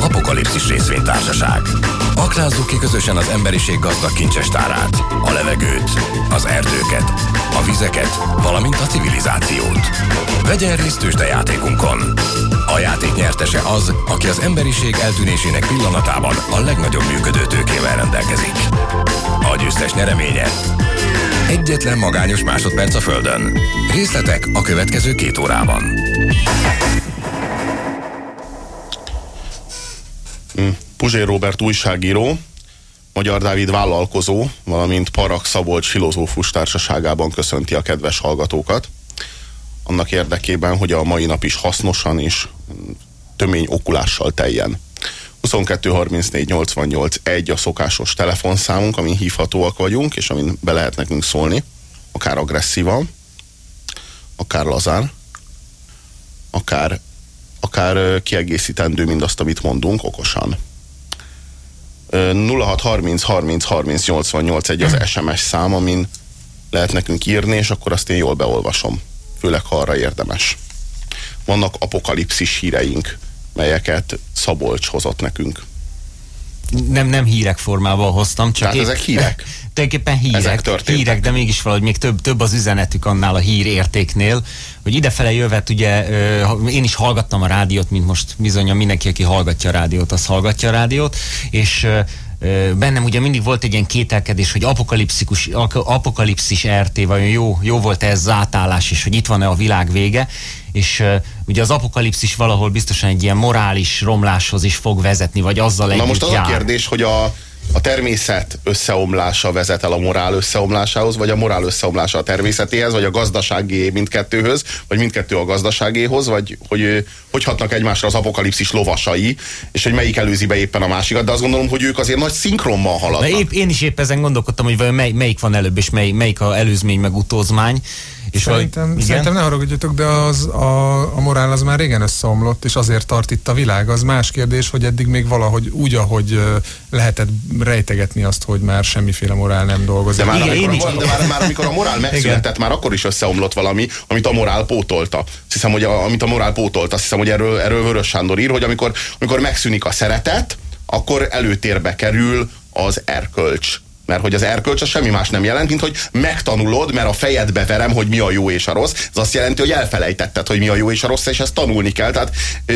Apokalipszis részvénytársaság. Aknázzuk ki közösen az emberiség gazdag kincsestárát, a levegőt, az erdőket, a vizeket, valamint a civilizációt. Vegyen részt játékunkon. A játék nyertese az, aki az emberiség eltűnésének pillanatában a legnagyobb működő tőkével rendelkezik. A győztes nyereménye Egyetlen magányos másodperc a Földön. Részletek a következő két órában. Puzsé Robert újságíró, Magyar Dávid vállalkozó, valamint Parak Szabolcs filozófus társaságában köszönti a kedves hallgatókat. Annak érdekében, hogy a mai nap is hasznosan és tömény okulással teljen. 22 34 88 1 a szokásos telefonszámunk, amin hívhatóak vagyunk, és amin be lehet nekünk szólni, akár agresszívan, akár lazán, akár, akár kiegészítendő mindazt, amit mondunk, okosan. 06 30 30 30 88 egy az SMS szám, amin lehet nekünk írni, és akkor azt én jól beolvasom. Főleg, ha arra érdemes. Vannak apokalipszis híreink, melyeket Szabolcs hozott nekünk. Nem, nem hírek formában hoztam, csak Tehát épp, ezek hírek? Tulajdonképpen hírek, hírek, de mégis valahogy még több, több az üzenetük annál a hír értéknél, hogy idefele jövet, ugye én is hallgattam a rádiót, mint most bizony mindenki, aki hallgatja a rádiót, az hallgatja a rádiót, és bennem ugye mindig volt egy ilyen kételkedés, hogy apokalipszikus, apokalipszis RT, vajon jó, jó volt -e ez zátálás, és hogy itt van-e a világ vége, és ugye az apokalipszis valahol biztosan egy ilyen morális romláshoz is fog vezetni, vagy azzal együtt Na most az jár. a kérdés, hogy a, a természet összeomlása vezet el a morál összeomlásához, vagy a morál összeomlása a természetéhez, vagy a gazdaságé mindkettőhöz, vagy mindkettő a gazdaságéhoz, vagy hogy hogy hatnak egymásra az apokalipszis lovasai, és hogy melyik előzi be éppen a másikat, de azt gondolom, hogy ők azért nagy szinkronban haladnak. Na épp, én is épp ezen gondolkodtam, hogy vajon mely, melyik van előbb, és mely, melyik a előzmény meg utózmány. És szerintem, vagy, szerintem ne haragudjatok, de az, a, a morál az már régen összeomlott, és azért tart itt a világ. Az más kérdés, hogy eddig még valahogy úgy, ahogy lehetett rejtegetni azt, hogy már semmiféle morál nem dolgozik. De már, Igen, amikor, a, de már, már amikor a morál megszületett, már akkor is összeomlott valami, amit a morál pótolta. Azt hiszem, hogy a, amit a morál pótolta, azt hiszem, hogy erről, erről Vörös Sándor ír, hogy amikor, amikor megszűnik a szeretet, akkor előtérbe kerül az erkölcs mert hogy az erkölcs az semmi más nem jelent, mint hogy megtanulod, mert a fejedbe verem, hogy mi a jó és a rossz. Ez azt jelenti, hogy elfelejtetted, hogy mi a jó és a rossz, és ezt tanulni kell. Tehát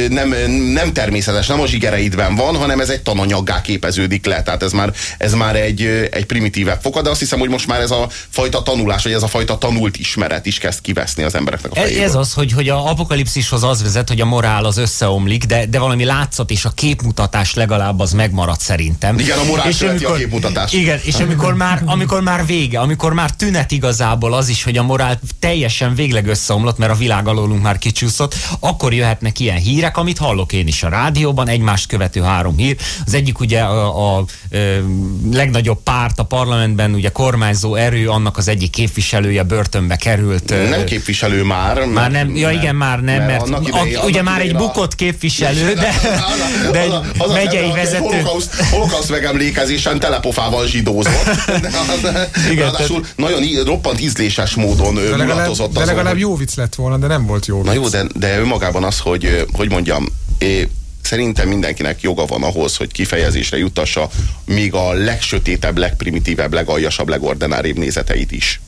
nem, nem természetes, nem a zsigereidben van, hanem ez egy tananyaggá képeződik le. Tehát ez már, ez már egy, egy primitívebb foka, de azt hiszem, hogy most már ez a fajta tanulás, vagy ez a fajta tanult ismeret is kezd kiveszni az embereknek a fejéből. Ez az, hogy, hogy a apokalipszishoz az vezet, hogy a morál az összeomlik, de, de valami látszat és a képmutatás legalább az megmarad szerintem. Igen, a morál és amikor, a képmutatás. Igen, és amikor már, amikor már vége, amikor már tünet igazából az is, hogy a morál teljesen végleg összeomlott, mert a világ alólunk már kicsúszott, akkor jöhetnek ilyen hírek, amit hallok én is a rádióban, egymást követő három hír. Az egyik ugye a, a, a legnagyobb párt a parlamentben, ugye kormányzó erő, annak az egyik képviselője börtönbe került. Nem képviselő már. Már nem, ja igen, már nem, mert, mert idei, a, ugye már egy a... bukott képviselő, de, de egy megyei vezető. Holokauszt megemlékezésen telepofával zsidózott. Igen, Ráadásul tehát... nagyon roppant ízléses módon de legalább, De legalább jó vicc lett volna, de nem volt jó vicc. Na jó, de, de önmagában az, hogy, hogy mondjam, é, szerintem mindenkinek joga van ahhoz, hogy kifejezésre jutassa még a legsötétebb, legprimitívebb, legaljasabb, legordináribb nézeteit is.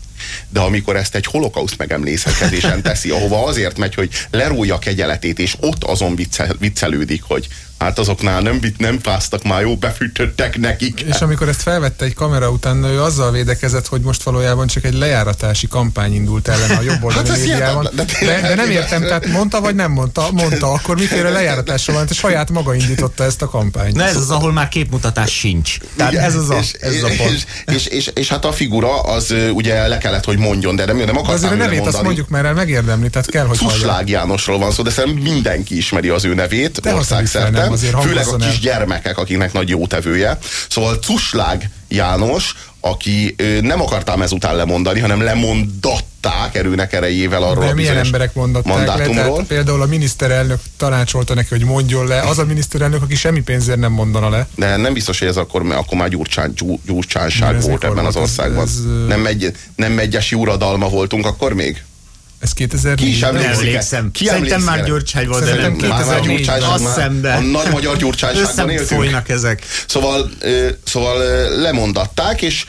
De amikor ezt egy holokauszt megemlékezésen teszi, ahova azért megy, hogy lerújja kegyeletét, és ott azon viccel, viccelődik, hogy hát azoknál nem, nem fáztak már jó, befűtöttek nekik. És amikor ezt felvette egy kamera után, ő azzal védekezett, hogy most valójában csak egy lejáratási kampány indult ellen a jobb oldali hát médiában. De, de, de, nem értem, tehát mondta vagy nem mondta? Mondta, akkor miféle lejáratásra van, és saját maga indította ezt a kampányt. Na ez az, ahol már képmutatás sincs. Tehát ez az a, és, ez és, a pont. És, és, és, és, hát a figura az ugye le kellett, hogy mondjon, de nem, nem akartam Azért a nevét mondani. azt mondjuk, mert el megérdemli, tehát kell, hogy Cuslág Jánosról van szó, de szerintem mindenki ismeri az ő nevét országszerte nem, főleg a kis gyermekek, akiknek nagy jótevője. Szóval Cuslág János, aki nem akartam ezután lemondani, hanem lemondatták erőnek erejével arról De a milyen emberek mondatták le? Tehát például a miniszterelnök tanácsolta neki, hogy mondjon le. Az a miniszterelnök, aki semmi pénzért nem mondana le. De nem biztos, hogy ez akkor, akkor már gyurcsán, gyurcsánság volt ebben az országban. Ez, ez, nem, megy, nem megyesi uradalma voltunk akkor még? Ez 2000 Ki is emlékszem. Ki Szerintem már Gyurcsány volt, de nem 2004 Azt szembe. A nagy magyar gyurcsányságban éltünk. folynak ezek. Szóval, szóval lemondatták, és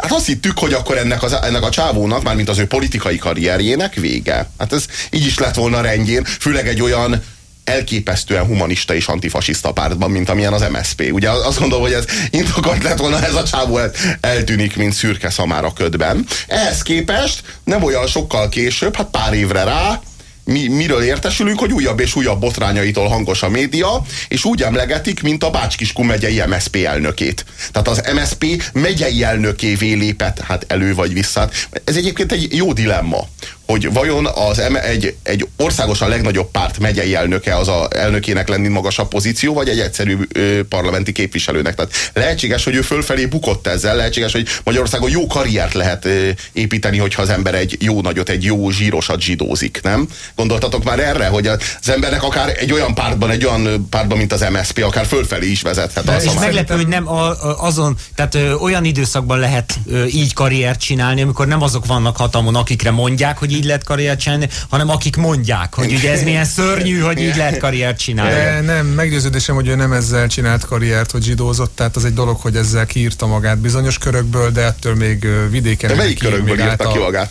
Hát azt hittük, hogy akkor ennek, az, ennek a csávónak, mármint az ő politikai karrierjének vége. Hát ez így is lett volna rendjén, főleg egy olyan elképesztően humanista és antifasiszta pártban, mint amilyen az MSP. Ugye azt gondolom, hogy ez indokolt lett volna, ez a csávó eltűnik, mint szürke szamára ködben. Ehhez képest nem olyan sokkal később, hát pár évre rá, mi, miről értesülünk, hogy újabb és újabb botrányaitól hangos a média, és úgy emlegetik, mint a Bácskiskú megyei MSP elnökét. Tehát az MSP megyei elnökévé lépett hát elő vagy vissza. Ez egyébként egy jó dilemma hogy vajon az egy, egy országosan legnagyobb párt megyei elnöke az a elnökének lenni magasabb pozíció, vagy egy egyszerű ö, parlamenti képviselőnek. Tehát lehetséges, hogy ő fölfelé bukott ezzel, lehetséges, hogy Magyarországon jó karriert lehet ö, építeni, hogyha az ember egy jó nagyot, egy jó zsírosat zsidózik, nem? Gondoltatok már erre, hogy az embernek akár egy olyan pártban, egy olyan pártban, mint az MSZP, akár fölfelé is vezethet. De, és meglepő, hogy nem a, a, azon, tehát ö, olyan időszakban lehet ö, így karriert csinálni, amikor nem azok vannak hatalmon, akikre mondják, hogy így lehet karriert csinálni, hanem akik mondják, hogy ugye ez milyen szörnyű, hogy így lehet karriert csinálni. De nem, meggyőződésem, hogy ő nem ezzel csinált karriert, hogy zsidózott, tehát az egy dolog, hogy ezzel kiírta magát bizonyos körökből, de ettől még vidéken. De melyik körökből írta ki magát?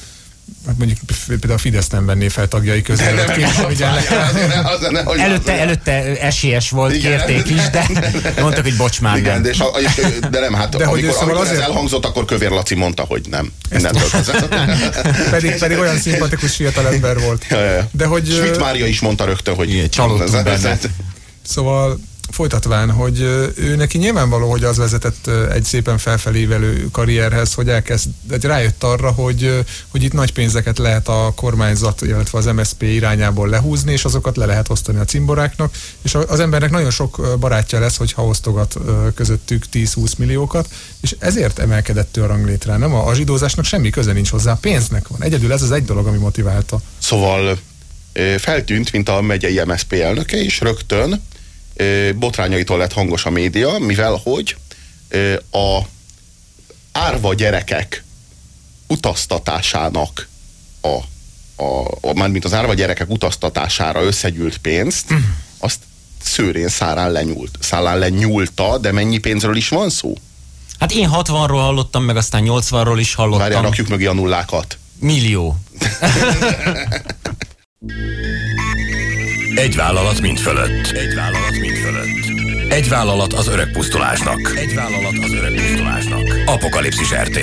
Hát mondjuk például a Fidesz nem venné fel tagjai közé. Nem, nem, előtte, előtte esélyes volt, igen, kérték is, de mondtak, hogy bocs már igen, nem. De, és, de nem, hát de amikor, szóval amikor azért... ez elhangzott, akkor Kövér Laci mondta, hogy nem. pedig, pedig olyan szimpatikus fiatalember volt. De hogy... Schmidt Mária is mondta rögtön, hogy csalódtunk benne. Szóval folytatván, hogy ő neki nyilvánvaló, hogy az vezetett egy szépen felfelévelő karrierhez, hogy elkezd, egy rájött arra, hogy, hogy itt nagy pénzeket lehet a kormányzat, illetve az MSZP irányából lehúzni, és azokat le lehet osztani a cimboráknak, és az embernek nagyon sok barátja lesz, hogyha osztogat közöttük 10-20 milliókat, és ezért emelkedett ő a ranglétrán. Nem a, a zsidózásnak semmi köze nincs hozzá, pénznek van. Egyedül ez az egy dolog, ami motiválta. Szóval feltűnt, mint a megyei MSZP elnöke, és rögtön botrányaitól lett hangos a média, mivel hogy a árva gyerekek utaztatásának a, a, a mármint az árva gyerekek utaztatására összegyűlt pénzt, mm. azt szőrén szárán lenyúlt, szállán lenyúlta, de mennyi pénzről is van szó? Hát én 60-ról hallottam, meg aztán 80-ról is hallottam. Várjál, rakjuk mögé a nullákat. Millió. Egy vállalat mind fölött. Egy vállalat mind fölött. Egy vállalat az öreg pusztulásnak. Egy vállalat az öreg pusztulásnak. Apokalipszis RT.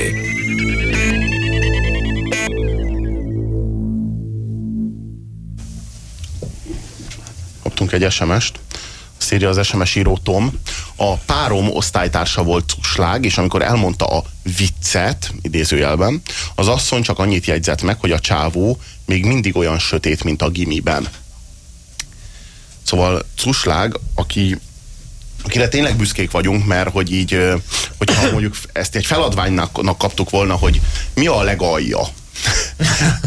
Kaptunk egy SMS-t. Szírja az SMS író Tom. A párom osztálytársa volt cuslág, és amikor elmondta a viccet, idézőjelben, az asszony csak annyit jegyzett meg, hogy a csávó még mindig olyan sötét, mint a gimiben. Szóval Cuslág, aki akire tényleg büszkék vagyunk, mert hogy így, hogyha mondjuk ezt egy feladványnak kaptuk volna, hogy mi a legalja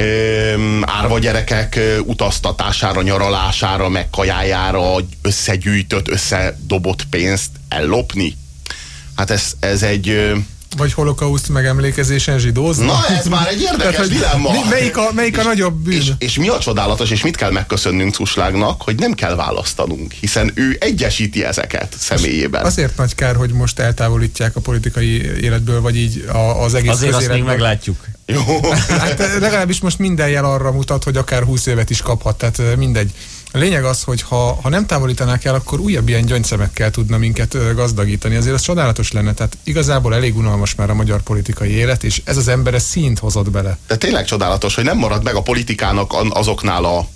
árva gyerekek utaztatására, nyaralására, meg kajájára összegyűjtött, összedobott pénzt ellopni. Hát ez, ez egy vagy holokauszt megemlékezésen zsidózni? Na ez már egy érdekes Tehát, dilemma. Mi, melyik, a, melyik a nagyobb bűn? És, és mi a csodálatos, és mit kell megköszönnünk Cuslágnak, hogy nem kell választanunk, hiszen ő egyesíti ezeket személyében. Azért nagy kár, hogy most eltávolítják a politikai életből, vagy így a, az egész Azért azt még meglátjuk. Jó. Hát legalábbis most minden jel arra mutat, hogy akár 20 évet is kaphat, tehát mindegy. A lényeg az, hogy ha, ha nem távolítanák el, akkor újabb ilyen gyöngyszemekkel tudna minket gazdagítani. Azért az csodálatos lenne. Tehát igazából elég unalmas már a magyar politikai élet, és ez az ember ez színt hozott bele. De tényleg csodálatos, hogy nem marad meg a politikának azoknál a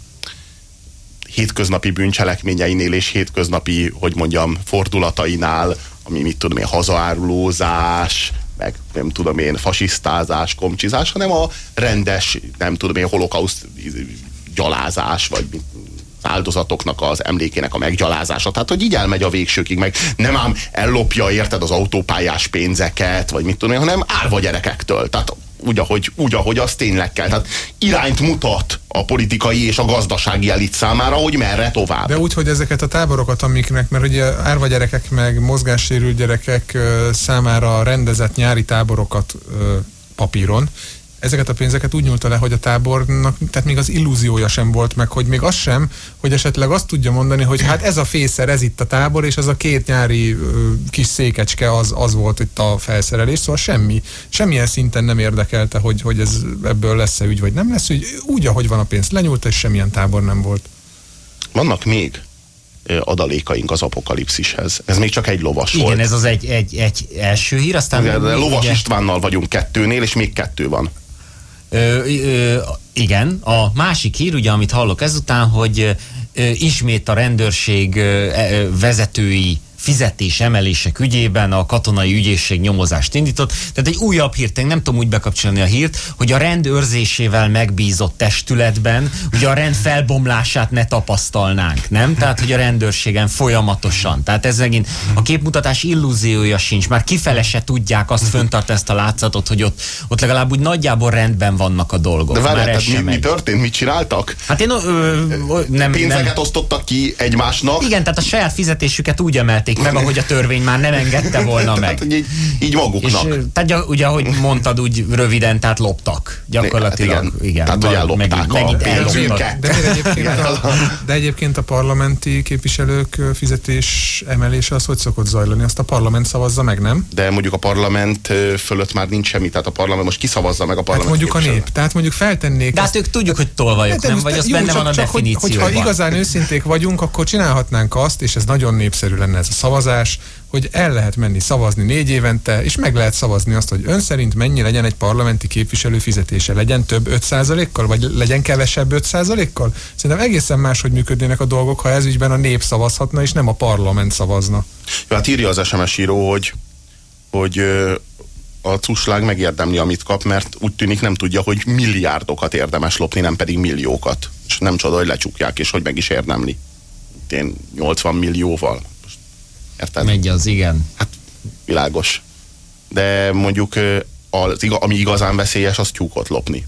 hétköznapi bűncselekményeinél és hétköznapi, hogy mondjam, fordulatainál, ami mit tudom én, hazaárulózás, meg nem tudom én, fasisztázás, komcsizás, hanem a rendes, nem tudom én, holokauszt gyalázás, vagy áldozatoknak az emlékének a meggyalázása. Tehát, hogy így elmegy a végsőkig, meg nem ám ellopja, érted, az autópályás pénzeket, vagy mit tudom hanem árva gyerekektől. Tehát úgy ahogy, úgy, ahogy az tényleg kell. Tehát irányt mutat a politikai és a gazdasági elit számára, hogy merre tovább. De úgy, hogy ezeket a táborokat, amiknek, mert ugye árva gyerekek, meg mozgássérült gyerekek számára rendezett nyári táborokat papíron, ezeket a pénzeket úgy nyúlta le, hogy a tábornak, tehát még az illúziója sem volt meg, hogy még az sem, hogy esetleg azt tudja mondani, hogy hát ez a fészer, ez itt a tábor, és az a két nyári ö, kis székecske az, az volt itt a felszerelés, szóval semmi, semmilyen szinten nem érdekelte, hogy, hogy ez ebből lesz-e ügy, vagy nem lesz ügy. Úgy, ahogy van a pénz, lenyúlt, és semmilyen tábor nem volt. Vannak még adalékaink az apokalipszishez. Ez még csak egy lovas Igen, volt. Igen, ez az egy, egy, egy első hír, aztán... De lovas ugye... Istvánnal vagyunk kettőnél, és még kettő van. Ö, ö, igen, a másik hír, ugye, amit hallok ezután, hogy ö, ismét a rendőrség ö, vezetői fizetés emelések ügyében a katonai ügyészség nyomozást indított. Tehát egy újabb hírt, nem tudom úgy bekapcsolni a hírt, hogy a rendőrzésével megbízott testületben ugye a rend felbomlását ne tapasztalnánk, nem? Tehát, hogy a rendőrségen folyamatosan. Tehát ez megint a képmutatás illúziója sincs. Már kifele se tudják azt föntart ezt a látszatot, hogy ott, ott legalább úgy nagyjából rendben vannak a dolgok. De várjál, tehát mi, mi történt? Mit csináltak? Hát én ö, ö, nem, Pénzeket nem. osztottak ki egymásnak? Igen, tehát a saját fizetésüket úgy emelték meg, ahogy a törvény már nem engedte volna meg. tehát, így, így maguknak. És, tehát ugye, ahogy mondtad, úgy röviden, tehát loptak. Gyakorlatilag. Hát igen. igen. Tehát, hogy ellopták megint, a pénzünket. De, de, egyébként a, de egyébként a parlamenti képviselők fizetés emelése az hogy szokott zajlani? Azt a parlament szavazza meg, nem? De mondjuk a parlament fölött már nincs semmi, tehát a parlament most kiszavazza meg a parlament. Hát mondjuk a nép, tehát mondjuk feltennék. De hát ők tudjuk, hogy tolvajok, nem? Vagy az benne van a definícióban. Hogyha igazán őszinték vagyunk, akkor csinálhatnánk azt, és ez nagyon népszerű lenne ez a szavazás, hogy el lehet menni szavazni négy évente, és meg lehet szavazni azt, hogy ön szerint mennyi legyen egy parlamenti képviselő fizetése. Legyen több 5%-kal, vagy legyen kevesebb 5%-kal? Szerintem egészen máshogy működnének a dolgok, ha ez ügyben a nép szavazhatna, és nem a parlament szavazna. Jó, hát írja az SMS író, hogy, hogy a cuslág megérdemli, amit kap, mert úgy tűnik nem tudja, hogy milliárdokat érdemes lopni, nem pedig milliókat. És nem csoda, hogy lecsukják, és hogy meg is érdemli. Én 80 millióval. Érted? Megy az, igen. Hát világos. De mondjuk az, ami igazán veszélyes, az tyúkot lopni.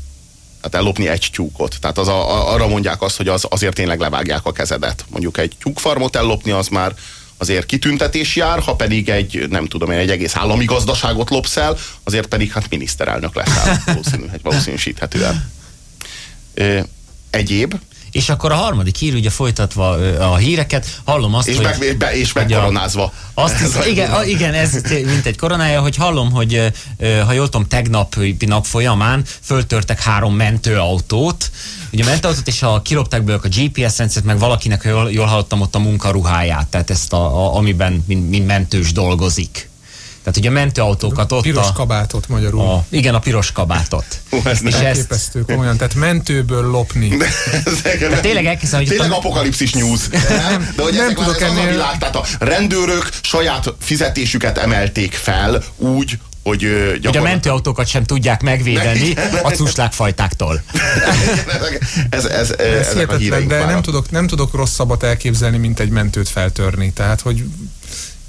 Tehát ellopni egy tyúkot. Tehát az a, arra mondják azt, hogy az, azért tényleg levágják a kezedet. Mondjuk egy tyúkfarmot ellopni, az már azért kitüntetés jár, ha pedig egy, nem tudom én, egy egész állami gazdaságot lopsz el, azért pedig hát miniszterelnök leszel valószínű, valószínűsíthetően. Egyéb, és akkor a harmadik hír, ugye folytatva a híreket, hallom azt, és hogy... Meg, be, és megkoronázva. Azt, ez igen, a, igen, ez mint egy koronája, hogy hallom, hogy ha jól tudom, tegnapi nap folyamán föltörtek három mentőautót, ugye a mentőautót, és a kilopták belőle a GPS rendszert, meg valakinek, jól, jól hallottam ott a munkaruháját, tehát ezt, a, a, amiben mint, mint mentős dolgozik. Tehát ugye a mentőautókat ott Piros a, kabátot magyarul. A, igen, a piros kabátot. Hú, ez és elképesztő komolyan, tehát mentőből lopni. De, de tényleg elkezdem, hogy... Tényleg a... apokalipszis news. Nem, de hogy nem tudok ennél... Az a világ, tehát a rendőrök saját fizetésüket emelték fel úgy, hogy gyakorlatilag... Hogy a mentőautókat sem tudják megvédeni a cuslákfajtáktól. ez, ez, ez, ez ez de nem tudok, nem tudok rosszabbat elképzelni, mint egy mentőt feltörni. Tehát, hogy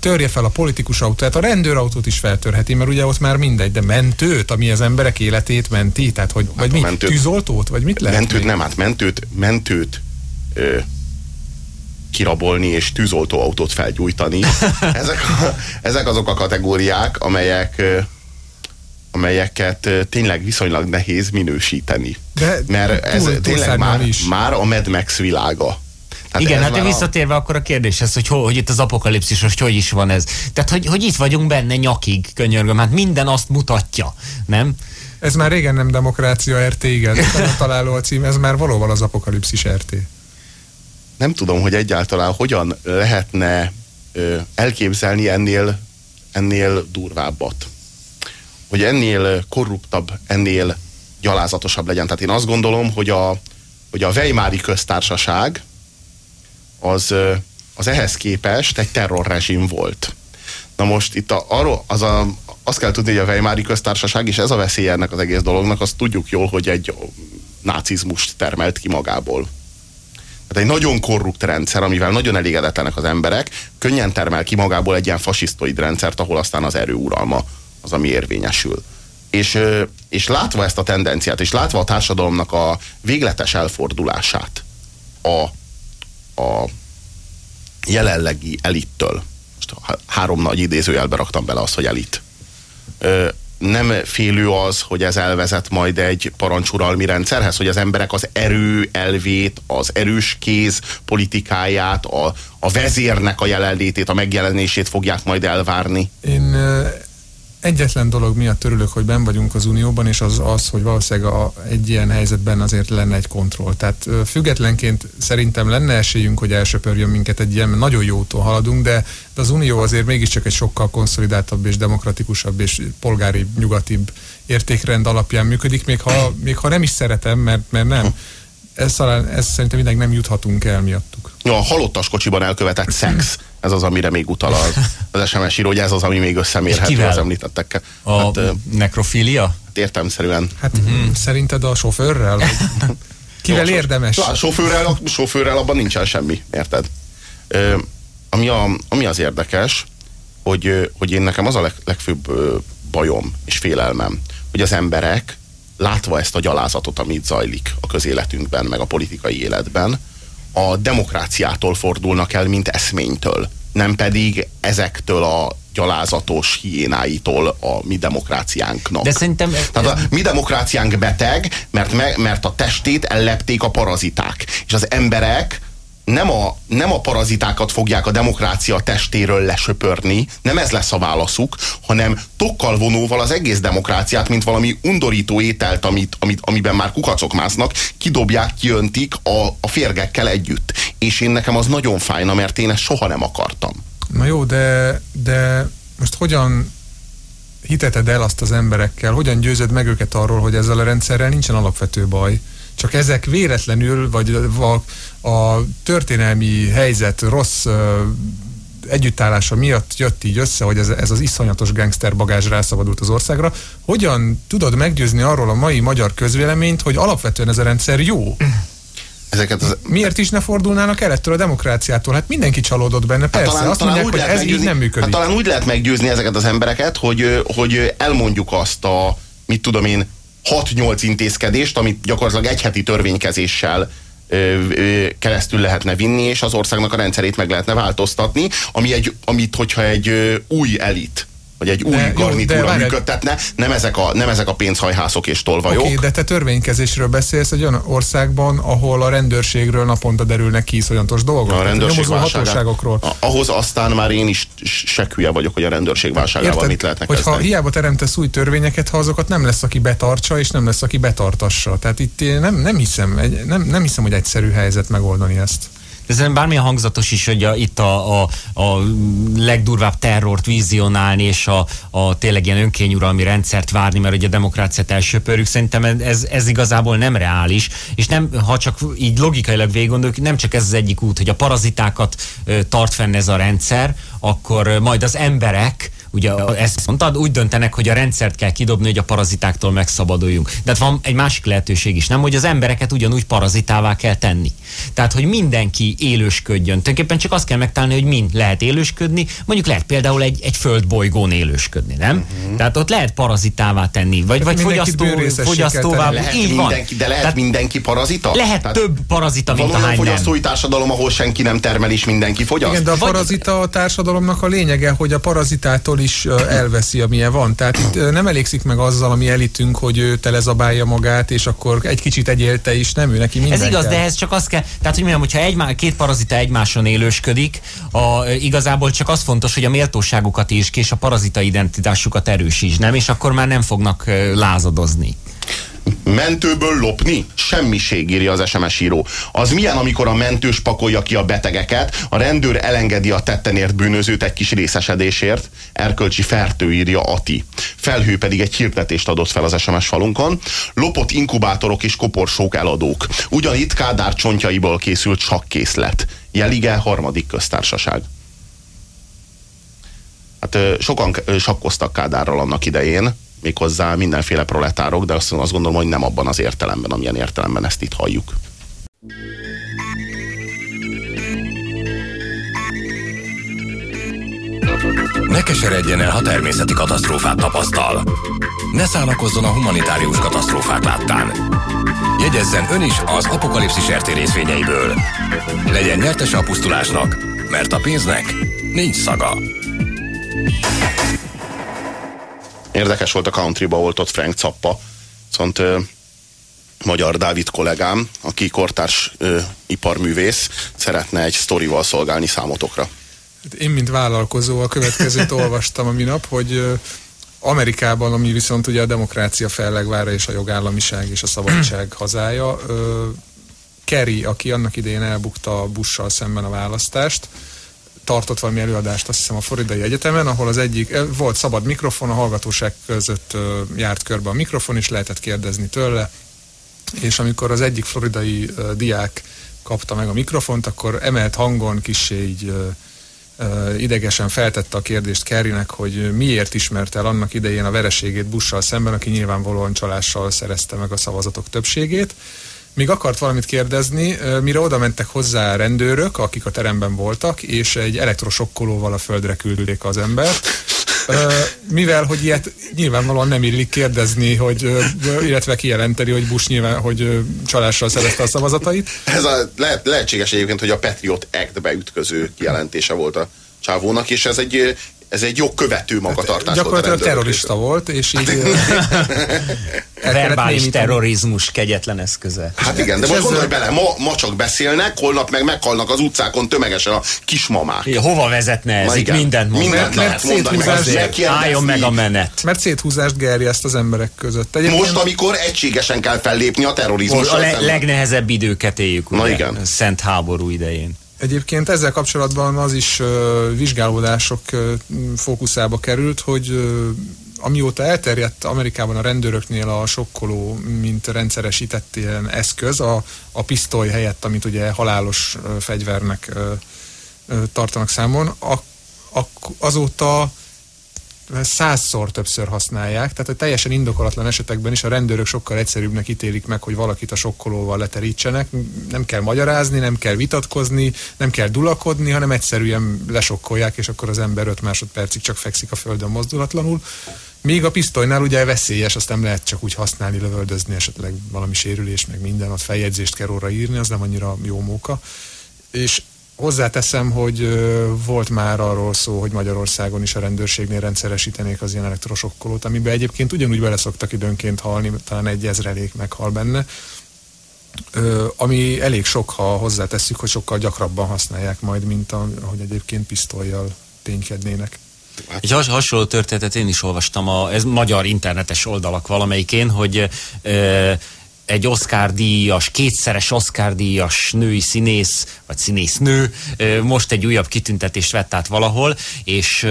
törje fel a politikus autót, a rendőrautót is feltörheti, mert ugye ott már mindegy, de mentőt, ami az emberek életét menti, tehát hogy, hát vagy mi, mentőt, tűzoltót, vagy mit lehet? Mentőt még? nem, hát mentőt, mentőt ö, kirabolni és tűzoltóautót felgyújtani. ezek, a, ezek azok a kategóriák, amelyek amelyeket tényleg viszonylag nehéz minősíteni. De Mert ez túl, tényleg már, is. már a Mad Max világa. Hát Igen, hát visszatérve a... akkor a kérdéshez, hogy, hogy itt az apokalipszis, most hogy is van ez. Tehát, hogy, hogy itt vagyunk benne nyakig, könyörgöm, hát minden azt mutatja, nem? Ez már régen nem demokrácia RT, igen, a találó a cím, ez már valóban az apokalipszis RT. Nem tudom, hogy egyáltalán hogyan lehetne ö, elképzelni ennél, ennél durvábbat. Hogy ennél korruptabb, ennél gyalázatosabb legyen. Tehát én azt gondolom, hogy a, hogy a Weimári köztársaság, az, az ehhez képest egy terrorrezsim volt. Na most itt a, arról, az a, azt kell tudni, hogy a Weimári köztársaság, és ez a veszély ennek az egész dolognak, azt tudjuk jól, hogy egy nácizmust termelt ki magából. Tehát egy nagyon korrupt rendszer, amivel nagyon elégedetlenek az emberek, könnyen termel ki magából egy ilyen fasisztoid rendszert, ahol aztán az erő uralma az, ami érvényesül. És, és látva ezt a tendenciát, és látva a társadalomnak a végletes elfordulását a a jelenlegi elittől, most három nagy idézőjelbe raktam bele azt, hogy elit, nem félő az, hogy ez elvezet majd egy parancsuralmi rendszerhez, hogy az emberek az erő elvét, az erős kéz politikáját, a, a vezérnek a jelenlétét, a megjelenését fogják majd elvárni? Én egyetlen dolog miatt örülök, hogy ben vagyunk az Unióban, és az az, hogy valószínűleg a, egy ilyen helyzetben azért lenne egy kontroll. Tehát függetlenként szerintem lenne esélyünk, hogy elsöpörjön minket egy ilyen, nagyon jó úton haladunk, de, de az Unió azért mégiscsak egy sokkal konszolidáltabb és demokratikusabb és polgári nyugatibb értékrend alapján működik, még ha, még ha nem is szeretem, mert, mert nem. Ez, talán, szerintem ideig nem juthatunk el miattuk. Ja, a halottas kocsiban elkövetett szex ez az, amire még utal az, az SMS író, hogy ez az, ami még összemérhető az említettekkel. A hát, nekrofilia? Hát értelmszerűen. Hát uh-huh. szerinted a sofőrrel? Vagy? Kivel no, érdemes? A sofőrrel, a sofőrrel abban nincsen semmi, érted? Ö, ami, a, ami az érdekes, hogy, hogy én nekem az a leg, legfőbb bajom és félelmem, hogy az emberek látva ezt a gyalázatot, amit zajlik a közéletünkben, meg a politikai életben, a demokráciától fordulnak el, mint eszménytől, nem pedig ezektől a gyalázatos hiénáitól a mi demokráciánknak. De szerintem... Tehát a mi demokráciánk beteg, mert, me, mert a testét ellepték a paraziták. És az emberek nem a, nem a parazitákat fogják a demokrácia testéről lesöpörni, nem ez lesz a válaszuk, hanem tokkal vonóval az egész demokráciát, mint valami undorító ételt, amit, amit, amiben már kukacok másznak, kidobják, kiöntik a, a férgekkel együtt. És én nekem az nagyon fájna, mert én ezt soha nem akartam. Na jó, de, de most hogyan hiteted el azt az emberekkel, hogyan győzöd meg őket arról, hogy ezzel a rendszerrel nincsen alapvető baj? Csak ezek véletlenül, vagy a, a történelmi helyzet rossz együttállása miatt jött így össze, hogy ez, ez az iszonyatos gangster bagázs rászabadult az országra. Hogyan tudod meggyőzni arról a mai magyar közvéleményt, hogy alapvetően ez a rendszer jó? Ezeket az... Miért is ne fordulnának el ettől a demokráciától? Hát mindenki csalódott benne, hát persze. Talán, azt talán mondják, hogy ez így nem működik. Hát talán úgy lehet meggyőzni ezeket az embereket, hogy, hogy elmondjuk azt a, mit tudom én, 6-8 intézkedést, amit gyakorlatilag egy heti törvénykezéssel keresztül lehetne vinni, és az országnak a rendszerét meg lehetne változtatni, ami egy, amit, hogyha egy új elit vagy egy új de, garnitúra jó, működtetne, nem ezek, a, nem ezek a pénzhajhászok és tolvajok. Okay, de te törvénykezésről beszélsz egy olyan országban, ahol a rendőrségről naponta derülnek ki iszonyatos dolgok. A rendőrség hatóságokról. Ahhoz aztán már én is se hülye vagyok, hogy a rendőrség válságával Érted, mit lehetnek Hogyha kezdeni. hiába teremtesz új törvényeket, ha azokat nem lesz, aki betartsa, és nem lesz, aki betartassa. Tehát itt nem, nem, hiszem, nem, nem hiszem, hogy egyszerű helyzet megoldani ezt. De szerintem bármilyen hangzatos is, hogy a, itt a, a, a legdurvább terrort vizionálni, és a, a tényleg ilyen önkényuralmi rendszert várni, mert hogy a demokráciát elsöpörjük, szerintem ez, ez igazából nem reális, és nem, ha csak így logikailag végiggondoljuk, nem csak ez az egyik út, hogy a parazitákat tart fenn ez a rendszer, akkor majd az emberek ugye ezt mondtad, úgy döntenek, hogy a rendszert kell kidobni, hogy a parazitáktól megszabaduljunk. De hát van egy másik lehetőség is, nem, hogy az embereket ugyanúgy parazitává kell tenni. Tehát, hogy mindenki élősködjön. Tulajdonképpen csak azt kell megtalálni, hogy mind lehet élősködni. Mondjuk lehet például egy, egy földbolygón élősködni, nem? Uh-huh. Tehát ott lehet parazitává tenni, vagy, vagy fogyasztó, fogyasztóvá. Lehet így mindenki, de lehet Tehát mindenki parazita? Lehet Tehát több parazita, mint ahány fogyasztói nem. társadalom, ahol senki nem termel, és mindenki fogyaszt. Igen, de a parazita a társadalomnak a lényege, hogy a parazitától is elveszi, amilyen van. Tehát itt nem elégszik meg azzal, ami elitünk, hogy ő telezabálja magát, és akkor egy kicsit egyélte is, nem ő neki minden Ez igaz, kell. de ez csak az kell, tehát hogy mondjam, hogyha egy, két parazita egymáson élősködik, a, igazából csak az fontos, hogy a méltóságukat is, és a parazita identitásukat erősíts, nem? És akkor már nem fognak lázadozni mentőből lopni? Semmiség, írja az SMS író. Az milyen, amikor a mentős pakolja ki a betegeket, a rendőr elengedi a tettenért bűnözőt egy kis részesedésért, erkölcsi fertő írja Ati. Felhő pedig egy hirdetést adott fel az SMS falunkon. Lopott inkubátorok és koporsók eladók. Ugyanitt Kádár csontjaiból készült sakkészlet. Jelige harmadik köztársaság. Hát sokan sakkoztak Kádárral annak idején, méghozzá mindenféle proletárok, de azt, gondolom, hogy nem abban az értelemben, amilyen értelemben ezt itt halljuk. Ne keseredjen el, ha természeti katasztrófát tapasztal. Ne szánakozzon a humanitárius katasztrófák láttán. Jegyezzen ön is az apokalipszis RT részvényeiből. Legyen nyertes a pusztulásnak, mert a pénznek nincs szaga. Érdekes volt a countryba, volt ott Frank Zappa, viszont ö, magyar Dávid kollégám, aki kortárs ö, iparművész, szeretne egy sztorival szolgálni számotokra. Hát én, mint vállalkozó, a következőt olvastam a minap, hogy Amerikában, ami viszont ugye a demokrácia fellegvára és a jogállamiság és a szabadság hazája, Kerry, aki annak idején elbukta Bush-sal szemben a választást, tartott valami előadást, azt hiszem a Floridai Egyetemen, ahol az egyik, volt szabad mikrofon, a hallgatóság között járt körbe a mikrofon, és lehetett kérdezni tőle, és amikor az egyik floridai diák kapta meg a mikrofont, akkor emelt hangon kissé így idegesen feltette a kérdést Kerrynek, hogy miért ismert el annak idején a vereségét Bussal szemben, aki nyilvánvalóan csalással szerezte meg a szavazatok többségét. Még akart valamit kérdezni, mire oda mentek hozzá rendőrök, akik a teremben voltak, és egy elektrosokkolóval a földre küldték az embert. Mivel, hogy ilyet nyilvánvalóan nem illik kérdezni, hogy, illetve kijelenteni, hogy Bush nyilván, hogy csalással szerezte a szavazatait. Ez a, lehet, lehetséges egyébként, hogy a Patriot Act-be ütköző kijelentése volt a csávónak, és ez egy ez egy jogkövető magatartás hát, Gyakorlatilag volt terrorista volt, és így... Verbális terrorizmus kegyetlen eszköze. Hát igen, de most gondolj bele, ma, ma csak beszélnek, holnap meg meghalnak az utcákon tömegesen a kismamák. Ja, hova vezetne ez? Itt mindent mond. Mindent mert, mondani, meg Álljon meg a menet. Mert széthúzást gerjeszt az emberek között. Egyébként... Most, amikor egységesen kell fellépni a terrorizmusra. A le- legnehezebb időket éljük. Na ugye? igen. Szent háború idején. Egyébként ezzel kapcsolatban az is vizsgálódások fókuszába került, hogy amióta elterjedt Amerikában a rendőröknél a sokkoló, mint rendszeresített ilyen eszköz, a, a pisztoly helyett, amit ugye halálos fegyvernek tartanak számon, a, a, azóta százszor többször használják, tehát a teljesen indokolatlan esetekben is a rendőrök sokkal egyszerűbbnek ítélik meg, hogy valakit a sokkolóval leterítsenek. Nem kell magyarázni, nem kell vitatkozni, nem kell dulakodni, hanem egyszerűen lesokkolják, és akkor az ember 5 másodpercig csak fekszik a földön mozdulatlanul. Míg a pisztolynál ugye veszélyes, azt nem lehet csak úgy használni, lövöldözni, esetleg valami sérülés, meg minden, ott feljegyzést kell róla írni, az nem annyira jó móka. És Hozzáteszem, hogy volt már arról szó, hogy Magyarországon is a rendőrségnél rendszeresítenék az ilyen elektrosokkolót, amiben egyébként ugyanúgy bele szoktak időnként halni, talán egy ezrelék meghal benne, ami elég sok, ha hozzátesszük, hogy sokkal gyakrabban használják majd, mint ahogy egyébként pisztolyjal ténykednének. Egy has, hasonló történetet én is olvastam, a, ez magyar internetes oldalak valamelyikén, hogy ö, egy Oscar díjas, kétszeres Oscar díjas női színész, vagy színésznő most egy újabb kitüntetést vett át valahol, és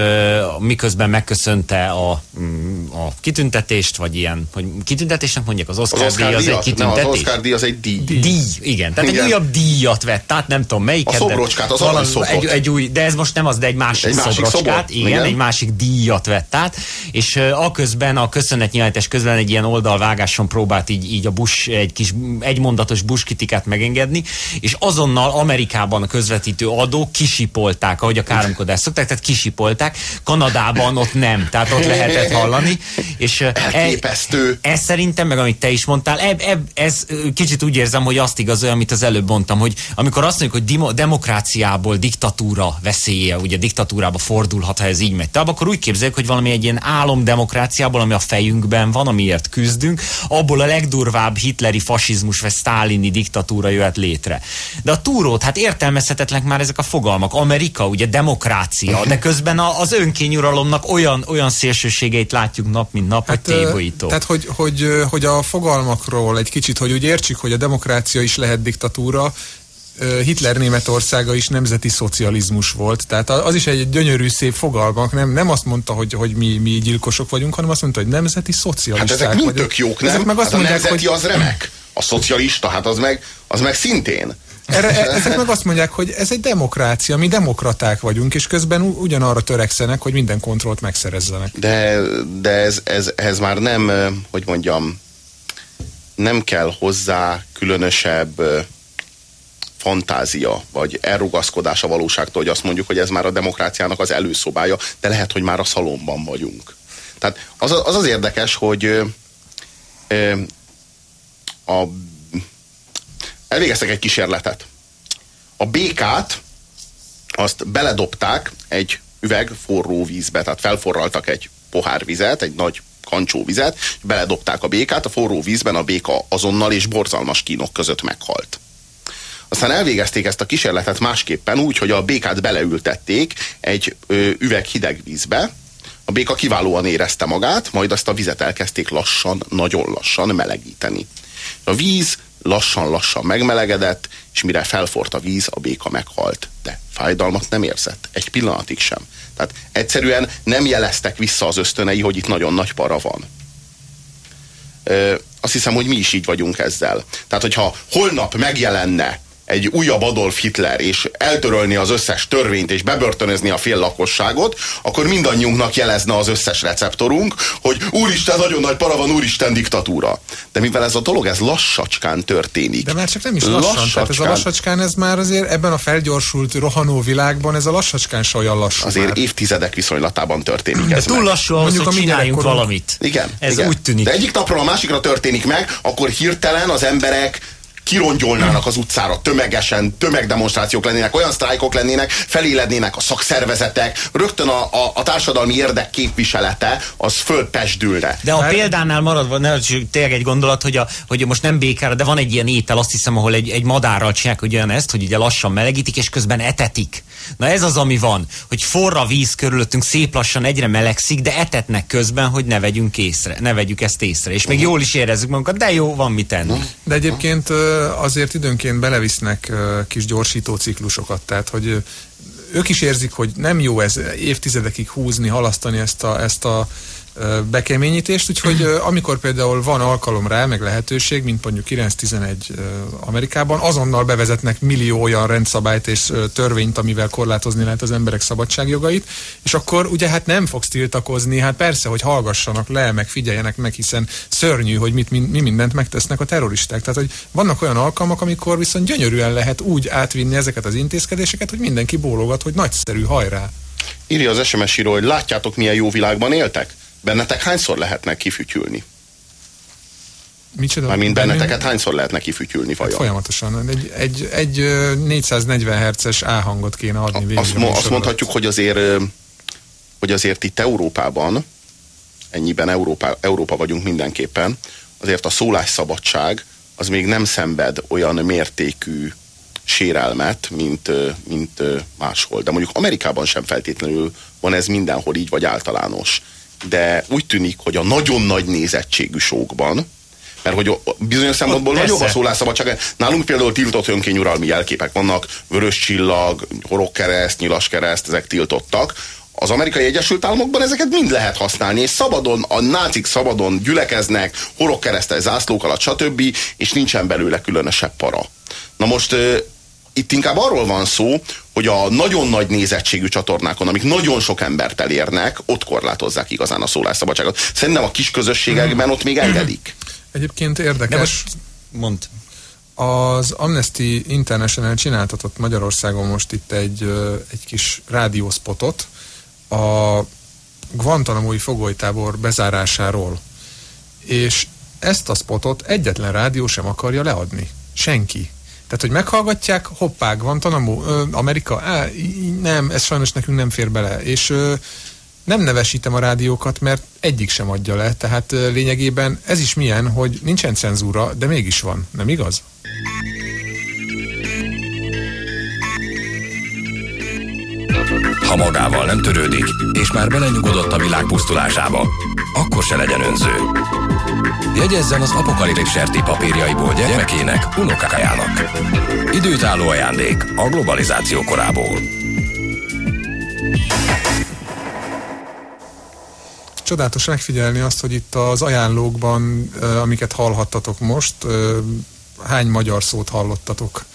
miközben megköszönte a, mm, a kitüntetést, vagy ilyen, hogy kitüntetésnek mondják, az Oscar, az Oscar díj az egy kitüntetés? Nem, az Oscar díj az egy díj. Díj, igen. Tehát igen. egy újabb díjat vett, tehát nem tudom melyiket. A szobrocskát, az valami, egy, egy új, De ez most nem az, de egy másik, egy másik szobrocskát, szobor. igen, igen, egy másik díjat vett át, és aközben a köszönetnyilvánítás közben egy ilyen oldalvágáson próbált így, így a Bush egy kis egymondatos buskritikát megengedni, és azonnal Amerikában a közvetítő adók kisipolták, ahogy a káromkodást szokták, tehát kisipolták. Kanadában ott nem, tehát ott lehetett hallani. És Elképesztő. Ez, ez szerintem, meg amit te is mondtál, eb, eb, ez kicsit úgy érzem, hogy azt igazolja, amit az előbb mondtam, hogy amikor azt mondjuk, hogy demokráciából diktatúra veszélye, ugye diktatúrába fordulhat, ha ez így megy tovább, akkor úgy képzeljük, hogy valami egy ilyen álomdemokráciából, ami a fejünkben van, amiért küzdünk, abból a legdurvább hitleri fasizmus vagy sztálini diktatúra jöhet létre. De a túrót, hát értelmezhetetlenek már ezek a fogalmak. Amerika, ugye demokrácia, de közben a, az önkényuralomnak olyan, olyan szélsőségeit látjuk nap, mint nap, hát, hogy tébolyító. Tehát, hogy, hogy, hogy a fogalmakról egy kicsit, hogy úgy értsük, hogy a demokrácia is lehet diktatúra, Hitler Németországa is nemzeti szocializmus volt. Tehát az is egy gyönyörű szép fogalmak. Nem, nem azt mondta, hogy, hogy mi, mi gyilkosok vagyunk, hanem azt mondta, hogy nemzeti szocialisták Hát ezek mind tök jók, nem? Ezek meg azt hát mondják, a nemzeti hogy... az remek. A szocialista, hát az meg, az meg szintén. Erre, e- ezek meg azt mondják, hogy ez egy demokrácia, mi demokraták vagyunk, és közben ugyanarra törekszenek, hogy minden kontrollt megszerezzenek. De, de ez, ez, ez már nem, hogy mondjam, nem kell hozzá különösebb fantázia, vagy elrugaszkodás a valóságtól, hogy azt mondjuk, hogy ez már a demokráciának az előszobája, de lehet, hogy már a szalomban vagyunk. Tehát az az, az érdekes, hogy ö, ö, a, elvégeztek egy kísérletet. A békát azt beledobták egy üveg forró vízbe, tehát felforraltak egy pohár vizet, egy nagy kancsó vizet, beledobták a békát, a forró vízben a béka azonnal és borzalmas kínok között meghalt. Aztán elvégezték ezt a kísérletet másképpen úgy, hogy a békát beleültették egy üveg hideg vízbe, a béka kiválóan érezte magát, majd azt a vizet elkezdték lassan, nagyon lassan melegíteni. A víz lassan-lassan megmelegedett, és mire felfort a víz, a béka meghalt. De fájdalmat nem érzett, egy pillanatig sem. Tehát egyszerűen nem jeleztek vissza az ösztönei, hogy itt nagyon nagy para van. Ö, azt hiszem, hogy mi is így vagyunk ezzel. Tehát, hogyha holnap megjelenne egy újabb Adolf Hitler, és eltörölni az összes törvényt, és bebörtönözni a fél lakosságot, akkor mindannyiunknak jelezne az összes receptorunk, hogy úristen, nagyon nagy para van, úristen diktatúra. De mivel ez a dolog, ez lassacskán történik. De már csak nem is lassan, lassacskán. tehát ez a lassacskán, ez már azért ebben a felgyorsult, rohanó világban, ez a lassacskán se olyan lassú Azért már. évtizedek viszonylatában történik De ez túl lassú ahhoz, hogy csináljunk valamit. Igen. Ez igen. úgy tűnik. De egyik napról a másikra történik meg, akkor hirtelen az emberek kirongyolnának az utcára tömegesen, tömegdemonstrációk lennének, olyan sztrájkok lennének, felélednének a szakszervezetek, rögtön a, a, a társadalmi érdek képviselete az fölpesdülne. De a Mert... példánál maradva, ne, tényleg egy gondolat, hogy, a, hogy most nem békára, de van egy ilyen étel, azt hiszem, ahol egy, egy madárral csinálják ugyan ezt, hogy ugye lassan melegítik, és közben etetik. Na ez az, ami van, hogy forra víz körülöttünk szép lassan egyre melegszik, de etetnek közben, hogy ne vegyünk észre, ne vegyük ezt észre. És még jól is érezzük magunkat, de jó, van mit tenni. De egyébként azért időnként belevisznek kis gyorsító ciklusokat, tehát hogy ők is érzik, hogy nem jó ez évtizedekig húzni, halasztani ezt a, ezt a bekeményítést, úgyhogy amikor például van alkalom rá, meg lehetőség, mint mondjuk 9-11 Amerikában, azonnal bevezetnek millió olyan rendszabályt és törvényt, amivel korlátozni lehet az emberek szabadságjogait, és akkor ugye hát nem fogsz tiltakozni, hát persze, hogy hallgassanak le, meg figyeljenek meg, hiszen szörnyű, hogy mit, mi, mi mindent megtesznek a terroristák. Tehát, hogy vannak olyan alkalmak, amikor viszont gyönyörűen lehet úgy átvinni ezeket az intézkedéseket, hogy mindenki bólogat, hogy nagyszerű, hajrá! Írja az SMS író, hogy látjátok, milyen jó világban éltek? Bennetek hányszor lehetnek kifütyülni? Micsoda? Mármint benneteket hányszor lehetne kifütyülni vajon? Hát folyamatosan. Egy, egy, egy 440 herces A hangot kéne adni végig. Azt, mo- azt mondhatjuk, hogy azért, hogy azért itt Európában, ennyiben Európa, Európa vagyunk mindenképpen, azért a szólásszabadság az még nem szenved olyan mértékű sérelmet, mint, mint máshol. De mondjuk Amerikában sem feltétlenül van ez mindenhol így, vagy általános de úgy tűnik, hogy a nagyon nagy nézettségű sókban, mert hogy bizonyos szempontból nagyobb a szólásszabadság. Nálunk például tiltott önkényuralmi jelképek vannak, vörös csillag, horogkereszt, nyilaskereszt, ezek tiltottak. Az amerikai Egyesült Államokban ezeket mind lehet használni, és szabadon, a nácik szabadon gyülekeznek, horogkeresztel zászlók alatt, stb., és nincsen belőle különösebb para. Na most itt inkább arról van szó, hogy a nagyon nagy nézettségű csatornákon, amik nagyon sok embert elérnek, ott korlátozzák igazán a szólásszabadságot. Szerintem a kis közösségekben ott még engedik. Egyébként érdekes. De most mond. Az Amnesty International csináltatott Magyarországon most itt egy, egy kis rádióspotot a Guantanamo-i fogolytábor bezárásáról. És ezt a spotot egyetlen rádió sem akarja leadni. Senki. Tehát, hogy meghallgatják, tanamó, ö, Amerika, á, nem, ez sajnos nekünk nem fér bele. És ö, nem nevesítem a rádiókat, mert egyik sem adja le. Tehát lényegében ez is milyen, hogy nincsen cenzúra, de mégis van. Nem igaz? Ha magával nem törődik, és már belenyugodott a világ pusztulásába, akkor se legyen önző. Jegyezzen az apokalipszis serti papírjaiból gyermekének, unokájának. Időtálló ajándék a globalizáció korából. Csodálatos megfigyelni azt, hogy itt az ajánlókban, amiket hallhattatok most, hány magyar szót hallottatok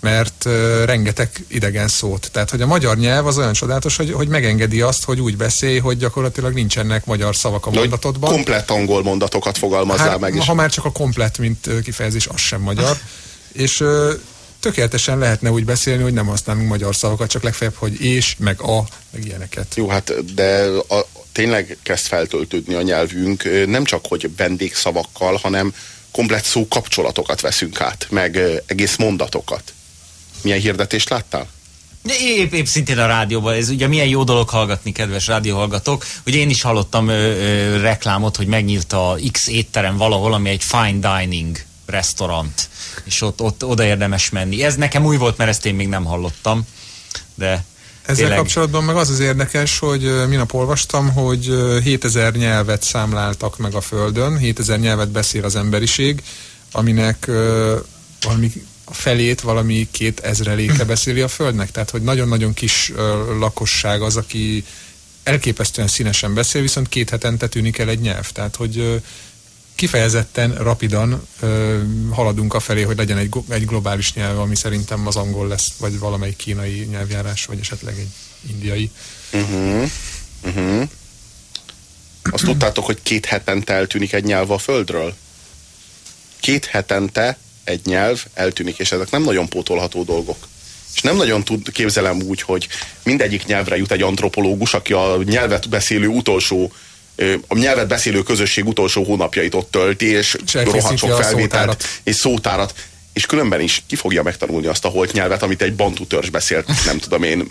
mert uh, rengeteg idegen szót. Tehát, hogy a magyar nyelv az olyan csodálatos, hogy, hogy megengedi azt, hogy úgy beszélj, hogy gyakorlatilag nincsenek magyar szavak a mondatodban. Komplett angol mondatokat fogalmazzál hát, meg is. Ha már csak a komplett, mint kifejezés, az sem magyar. és uh, tökéletesen lehetne úgy beszélni, hogy nem használunk magyar szavakat, csak legfeljebb, hogy és, meg a, meg ilyeneket. Jó, hát de a, tényleg kezd feltöltődni a nyelvünk, nem csak, hogy vendégszavakkal, hanem komplett szó kapcsolatokat veszünk át, meg egész mondatokat. Milyen hirdetést láttál? Épp, épp szintén a rádióban, ez ugye milyen jó dolog hallgatni, kedves rádióhallgatók. Ugye én is hallottam ö, ö, reklámot, hogy megnyílt a X étterem valahol, ami egy fine dining restaurant, és ott, ott oda érdemes menni. Ez nekem új volt, mert ezt én még nem hallottam, de ezzel Tényleg. kapcsolatban meg az az érdekes, hogy minap olvastam, hogy 7000 nyelvet számláltak meg a Földön, 7000 nyelvet beszél az emberiség, aminek valami a felét valami két ezreléke beszéli a Földnek. Tehát, hogy nagyon-nagyon kis lakosság az, aki elképesztően színesen beszél, viszont két hetente tűnik el egy nyelv. Tehát, hogy kifejezetten rapidan ö, haladunk a felé, hogy legyen egy, egy globális nyelv, ami szerintem az angol lesz, vagy valamelyik kínai nyelvjárás, vagy esetleg egy indiai. Uh-huh. Uh-huh. Azt tudtátok, hogy két hetente eltűnik egy nyelv a Földről? Két hetente egy nyelv eltűnik, és ezek nem nagyon pótolható dolgok. És nem nagyon tud, képzelem úgy, hogy mindegyik nyelvre jut egy antropológus, aki a nyelvet beszélő utolsó a nyelvet beszélő közösség utolsó hónapjait ott tölti, és, rohadt sok felvételt szótárat. és szótárat. És különben is ki fogja megtanulni azt a holt nyelvet, amit egy bantu törzs beszélt, nem tudom én,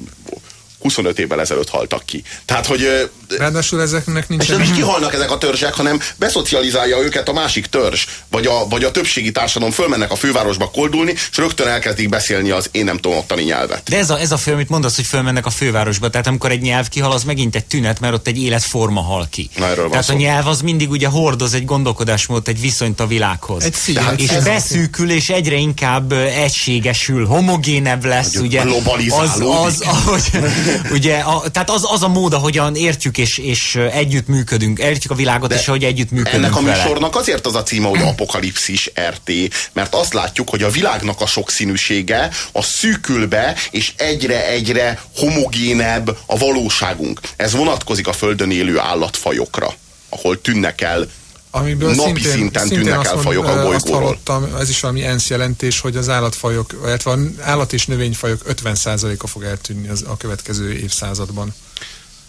25 évvel ezelőtt haltak ki. Tehát, hogy... Ráadásul ezeknek nincs. És nem is kihalnak ezek a törzsek, hanem beszocializálja őket a másik törzs, vagy a, vagy a többségi társadalom fölmennek a fővárosba koldulni, és rögtön elkezdik beszélni az én nem tudom ottani nyelvet. De ez a, ez a fő, amit mondasz, hogy fölmennek a fővárosba, tehát amikor egy nyelv kihal, az megint egy tünet, mert ott egy életforma hal ki. Na, erről tehát szó. a nyelv az mindig ugye hordoz egy gondolkodásmód, egy viszonyt a világhoz. Egy Tehát, és beszűkül, és egyre inkább egységesül, homogénebb lesz, ugye. Az, az, ahogy, ugye, a, tehát az, az a mód, ahogyan értjük és, és együtt működünk, értjük a világot, De és hogy együtt működünk Ennek a vele. műsornak azért az a címe, hogy Apokalipszis RT, mert azt látjuk, hogy a világnak a sokszínűsége a szűkül be, és egyre-egyre homogénebb a valóságunk. Ez vonatkozik a Földön élő állatfajokra, ahol tűnnek el amiből napi szintén, szinten szintén tűnnek el fajok a bolygóról. Azt hallottam, ez is valami ENSZ jelentés, hogy az állatfajok, illetve az állat és növényfajok 50%-a fog eltűnni az, a következő évszázadban.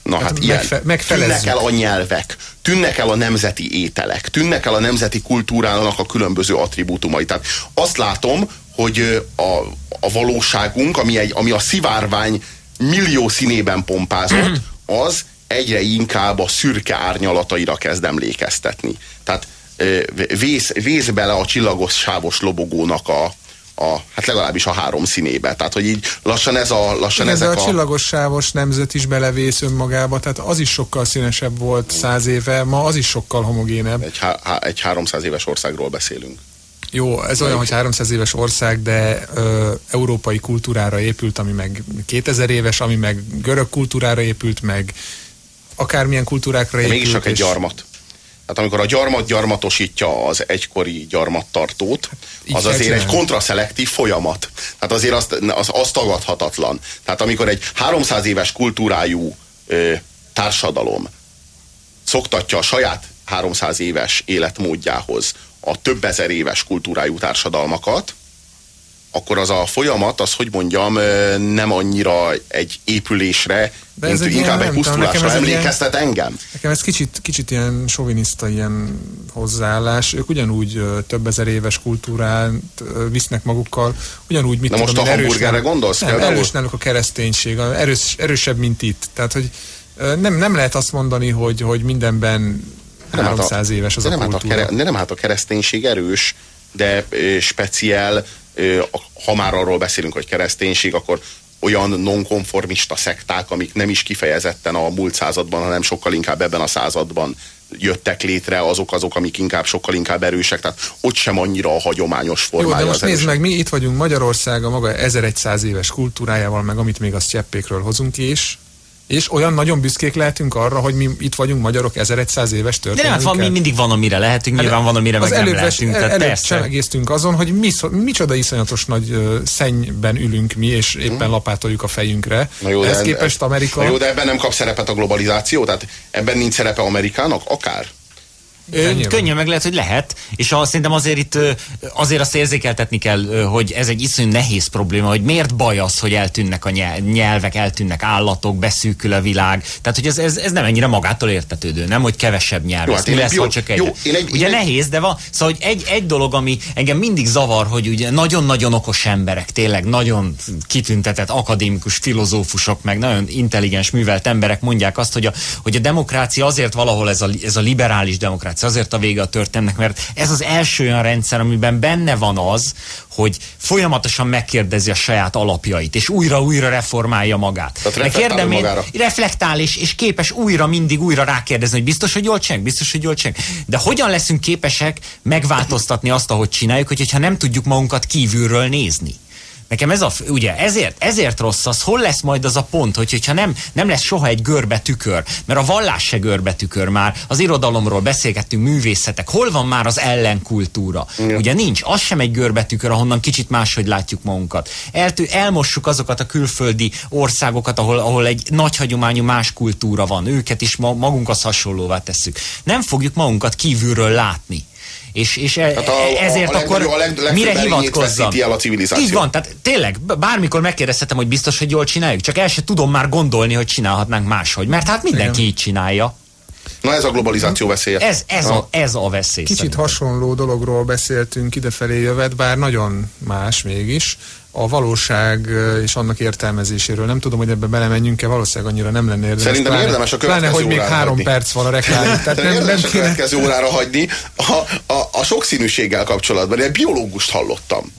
Na hát, hát ilyen. Megfe tűnnek el a nyelvek, tűnnek el a nemzeti ételek, tűnnek el a nemzeti kultúrának a különböző attribútumai. Tehát azt látom, hogy a, a valóságunk, ami, egy, ami a szivárvány millió színében pompázott, az egyre inkább a szürke árnyalataira kezd emlékeztetni. Tehát vész, vész bele a csillagos sávos lobogónak a, a, hát legalábbis a három színébe. Tehát, hogy így lassan ez a... Lassan Igen, ezek a, a csillagos sávos nemzet is belevész önmagába, tehát az is sokkal színesebb volt száz éve, ma az is sokkal homogénebb. Egy, há, egy 300 éves országról beszélünk. Jó, ez olyan, hogy 300 éves ország, de ö, európai kultúrára épült, ami meg 2000 éves, ami meg görög kultúrára épült, meg akármilyen kultúrákra épült. Mégis csak egy gyarmat. Tehát amikor a gyarmat gyarmatosítja az egykori gyarmattartót, az azért egy kontraszelektív folyamat. Tehát azért azt, az, az tagadhatatlan. Tehát amikor egy 300 éves kultúrájú ö, társadalom szoktatja a saját 300 éves életmódjához a több ezer éves kultúrájú társadalmakat, akkor az a folyamat, az hogy mondjam, nem annyira egy épülésre, De mint inkább egy pusztulásra emlékeztet ilyen, engem. Nekem ez kicsit, kicsit ilyen soviniszta ilyen hozzáállás. Ők ugyanúgy több ezer éves kultúrát visznek magukkal, ugyanúgy, mit Na tudom, most a hamburgerre gondolsz? Nem, erős náluk a kereszténység, erős, erősebb, mint itt. Tehát, hogy nem, nem lehet azt mondani, hogy, hogy mindenben nem 300 hát a, éves az a nem kultúra. Hát a, nem hát a kereszténység erős, de speciál ha már arról beszélünk, hogy kereszténység, akkor olyan nonkonformista szekták, amik nem is kifejezetten a múlt században, hanem sokkal inkább ebben a században jöttek létre, azok azok, amik inkább sokkal inkább erősek, tehát ott sem annyira a hagyományos formája. Jó, de most nézd meg, mi itt vagyunk Magyarország a maga 1100 éves kultúrájával, meg amit még a cseppékről hozunk is, és olyan nagyon büszkék lehetünk arra, hogy mi itt vagyunk magyarok 1100 éves történelmünkkel. De hát van, mi mindig van, amire lehetünk, hát nyilván van, amire meg nem lehetünk. El, előbb csemegéztünk azon, hogy mi, micsoda iszonyatos nagy uh, szennyben ülünk mi, és éppen hmm. lapátoljuk a fejünkre. Na jó, Ehhez képest Amerika... Na jó, de ebben nem kap szerepet a globalizáció? Tehát ebben nincs szerepe Amerikának? Akár? Könnyen meg lehet, hogy lehet, és a, szerintem azért itt azért azt érzékeltetni kell, hogy ez egy iszonyú nehéz probléma, hogy miért baj az, hogy eltűnnek a nyelvek, eltűnnek állatok, beszűkül a világ. Tehát, hogy ez, ez, ez nem ennyire magától értetődő, nem, hogy kevesebb nyelv. Jó, hát lesz, jó, csak egy. Jó, én egy, ugye én nehéz, de van, szóval hogy egy, egy dolog, ami engem mindig zavar, hogy ugye nagyon-nagyon okos emberek, tényleg nagyon kitüntetett akadémikus filozófusok, meg nagyon intelligens, művelt emberek mondják azt, hogy a, hogy a demokrácia azért valahol ez a, ez a liberális demokrácia, azért a vége a történetnek, mert ez az első olyan rendszer, amiben benne van az, hogy folyamatosan megkérdezi a saját alapjait, és újra-újra reformálja magát. Tehát reflektál én, reflektál, és, és képes újra, mindig újra rákérdezni, hogy biztos, hogy jól csináljuk, biztos, hogy jól csináljuk. De hogyan leszünk képesek megváltoztatni azt, ahogy csináljuk, hogyha nem tudjuk magunkat kívülről nézni? Nekem ez a, ugye, ezért, ezért rossz az, hol lesz majd az a pont, hogy, hogyha nem, nem lesz soha egy görbe tükör, mert a vallás se görbe tükör már, az irodalomról beszélgettünk, művészetek, hol van már az ellenkultúra? Ja. Ugye nincs, az sem egy görbe tükör, ahonnan kicsit máshogy látjuk magunkat. Eltű, elmossuk azokat a külföldi országokat, ahol, ahol egy nagy hagyományú más kultúra van, őket is magunkhoz hasonlóvá tesszük. Nem fogjuk magunkat kívülről látni. És, és e, hát a, ezért a akkor a leg, mire hivatkozzam? El a civilizáció. Így van, tehát tényleg bármikor megkérdezhetem, hogy biztos, hogy jól csináljuk, csak el se tudom már gondolni, hogy csinálhatnánk máshogy, mert hát mindenki Igen. így csinálja. Na ez a globalizáció veszélye. Ez, ez, a, ez a veszély. Kicsit szerintem. hasonló dologról beszéltünk idefelé jövet, bár nagyon más mégis a valóság és annak értelmezéséről. Nem tudom, hogy ebbe belemenjünk-e, valószínűleg annyira nem lenne érdemes. Szerintem pláne, érdemes a következő pláne, hogy még három hagyni. perc van a reklám. Tehát nem, érdemes nem kéne... a következő órára hagyni. A, a, a sokszínűséggel kapcsolatban egy biológust hallottam,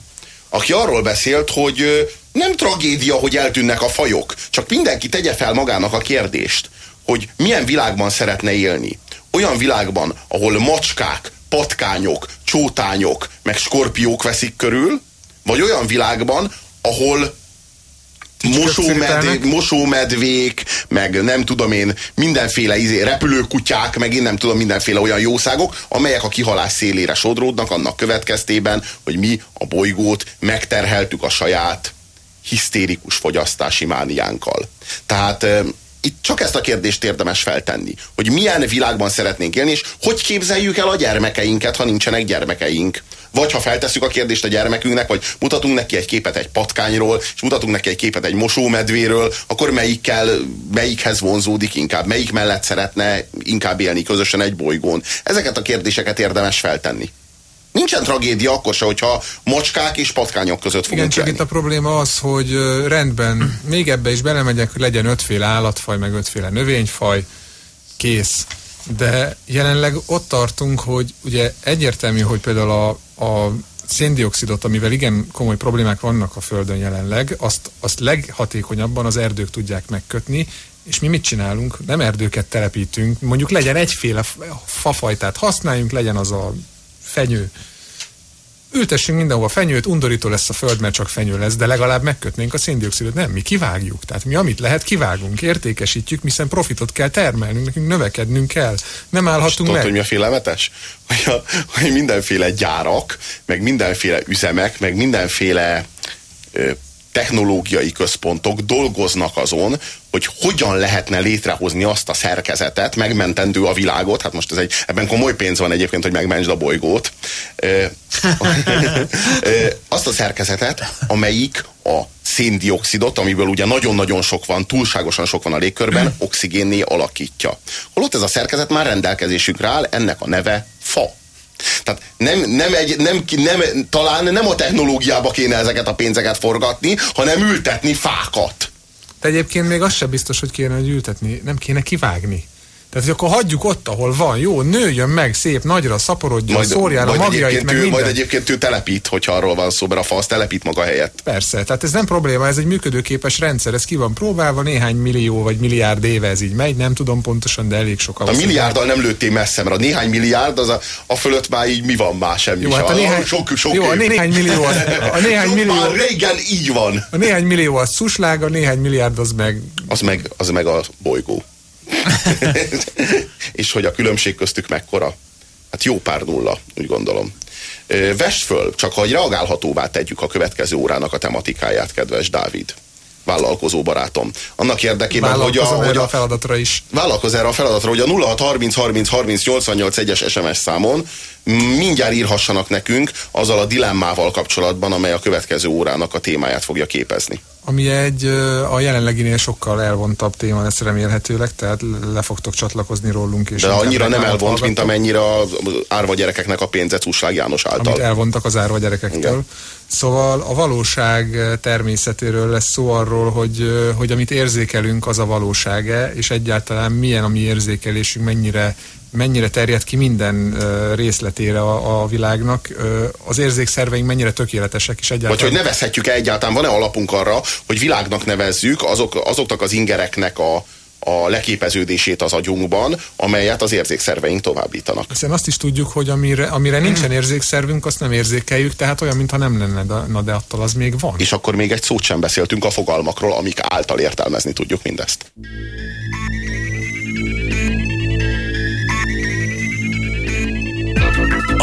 aki arról beszélt, hogy nem tragédia, hogy eltűnnek a fajok, csak mindenki tegye fel magának a kérdést, hogy milyen világban szeretne élni. Olyan világban, ahol macskák, patkányok, csótányok, meg skorpiók veszik körül, vagy olyan világban, ahol mosómedvék, mosómedvék, meg nem tudom én, mindenféle izé, repülőkutyák, meg én nem tudom, mindenféle olyan jószágok, amelyek a kihalás szélére sodródnak annak következtében, hogy mi a bolygót megterheltük a saját hisztérikus fogyasztási mániánkkal. Tehát itt csak ezt a kérdést érdemes feltenni, hogy milyen világban szeretnénk élni, és hogy képzeljük el a gyermekeinket, ha nincsenek gyermekeink. Vagy ha feltesszük a kérdést a gyermekünknek, vagy mutatunk neki egy képet egy patkányról, és mutatunk neki egy képet egy mosómedvéről, akkor melyikkel, melyikhez vonzódik inkább, melyik mellett szeretne inkább élni közösen egy bolygón. Ezeket a kérdéseket érdemes feltenni. Nincsen tragédia akkor se, hogyha macskák és patkányok között fogunk Igen, csak itt a probléma az, hogy rendben, még ebbe is belemegyek, hogy legyen ötféle állatfaj, meg ötféle növényfaj, kész. De jelenleg ott tartunk, hogy ugye egyértelmű, hogy például a, a széndiokszidot, amivel igen komoly problémák vannak a Földön jelenleg, azt, azt leghatékonyabban az erdők tudják megkötni, és mi mit csinálunk? Nem erdőket telepítünk, mondjuk legyen egyféle fafajtát használjunk, legyen az a fenyő. Ültessünk mindenhova fenyőt, undorító lesz a föld, mert csak fenyő lesz, de legalább megkötnénk a széndiokszidot. Nem, mi kivágjuk. Tehát mi amit lehet, kivágunk, értékesítjük, hiszen profitot kell termelnünk, nekünk növekednünk kell. Nem állhatunk tudod, meg. hogy mi a félelmetes? Hogy, a, hogy mindenféle gyárak, meg mindenféle üzemek, meg mindenféle ö, technológiai központok dolgoznak azon, hogy hogyan lehetne létrehozni azt a szerkezetet, megmentendő a világot, hát most ez egy, ebben komoly pénz van egyébként, hogy megmentsd a bolygót, azt a szerkezetet, amelyik a széndiokszidot, amiből ugye nagyon-nagyon sok van, túlságosan sok van a légkörben, oxigénné alakítja. Holott ez a szerkezet már rendelkezésükre áll, ennek a neve fa. Tehát nem, nem egy, nem, nem, talán nem a technológiába kéne ezeket a pénzeket forgatni, hanem ültetni fákat. De egyébként még az sem biztos, hogy kéne, hogy ültetni, nem kéne kivágni. Tehát, hogy akkor hagyjuk ott, ahol van, jó, nőjön meg, szép, nagyra, szaporodjon, majd, szórjál a magjait, meg ő, minden. Majd egyébként ő telepít, hogyha arról van szó, mert a fasz telepít maga helyett. Persze, tehát ez nem probléma, ez egy működőképes rendszer, ez ki van próbálva, néhány millió vagy milliárd éve ez így megy, nem tudom pontosan, de elég sok. A milliárddal nem lőttél messze, mert a néhány milliárd, az a, a fölött már így mi van már semmi jó, hát a, néhány, sok, sok jó, a néhány millió az, a néhány millió, már régen így van. A néhány millió az szuslág, a néhány milliárd az meg... Az meg, az meg a bolygó. és hogy a különbség köztük mekkora? Hát jó pár nulla, úgy gondolom. Vest föl, csak hogy reagálhatóvá tegyük a következő órának a tematikáját, kedves Dávid. vállalkozó barátom. Annak érdekében, hogy a, hogy a, a feladatra is. Vállalkoz erre a feladatra, hogy a 0630 30 30 88 1-es SMS számon mindjárt írhassanak nekünk azzal a dilemmával kapcsolatban, amely a következő órának a témáját fogja képezni. Ami egy a jelenleginél sokkal elvontabb téma lesz remélhetőleg, tehát le fogtok csatlakozni rólunk. És De annyira nem elvont, hallgatok. mint amennyire a árva gyerekeknek a pénze Cuslág János által. Amit elvontak az árva gyerekektől. Igen. Szóval a valóság természetéről lesz szó arról, hogy, hogy amit érzékelünk, az a valósága, és egyáltalán milyen a mi érzékelésünk, mennyire mennyire terjed ki minden részletére a, a világnak, az érzékszerveink mennyire tökéletesek, és egyáltalán... Vagy hogy nevezhetjük-e egyáltalán, van-e alapunk arra, hogy világnak nevezzük azok, azoknak az ingereknek a, a leképeződését az agyunkban, amelyet az érzékszerveink továbbítanak. Hiszen azt is tudjuk, hogy amire, amire nincsen érzékszervünk, azt nem érzékeljük, tehát olyan, mintha nem lenne, de, na de attól az még van. És akkor még egy szót sem beszéltünk a fogalmakról, amik által értelmezni tudjuk mindezt.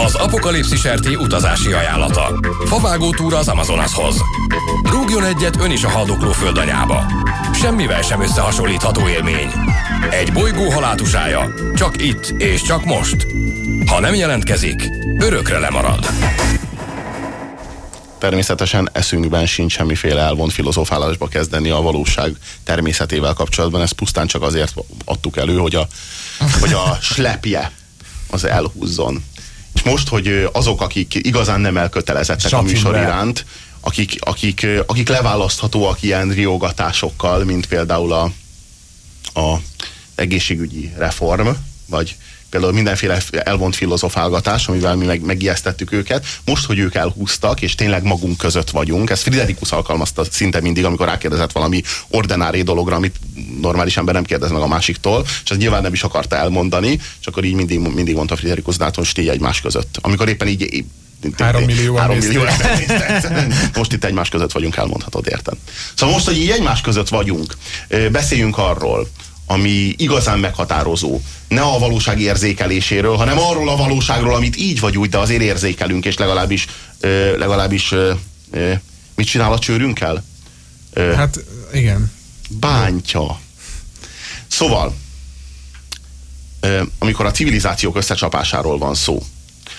Az Apokalipszis RT utazási ajánlata. Favágó túra az Amazonashoz. Rúgjon egyet ön is a haldokló földanyába. Semmivel sem összehasonlítható élmény. Egy bolygó halátusája. Csak itt és csak most. Ha nem jelentkezik, örökre lemarad. Természetesen eszünkben sincs semmiféle elvont filozofálásba kezdeni a valóság természetével kapcsolatban. Ezt pusztán csak azért adtuk elő, hogy a, hogy a slepje az elhúzzon. És most, hogy azok, akik igazán nem elkötelezettek Sapjunk a műsor be. iránt, akik, akik, akik leválaszthatóak ilyen riogatásokkal, mint például a, a egészségügyi reform, vagy például mindenféle elvont filozofálgatás, amivel mi meg, megijesztettük őket. Most, hogy ők elhúztak, és tényleg magunk között vagyunk, ezt Friderikus alkalmazta szinte mindig, amikor rákérdezett valami ordinári dologra, amit normális ember nem kérdez meg a másiktól, és ez nyilván nem is akarta elmondani, és akkor így mindig, mindig mondta Friderikus Dáton, hogy egymás között. Amikor éppen így Három millió, három millió Most itt egymás között vagyunk, elmondhatod, érted? Szóval most, hogy így egymás között vagyunk, beszéljünk arról, ami igazán meghatározó. Ne a valóság érzékeléséről, hanem arról a valóságról, amit így vagy úgy, de azért érzékelünk, és legalábbis, legalábbis mit csinál a csőrünkkel? Hát igen. Bántja. Szóval, amikor a civilizációk összecsapásáról van szó,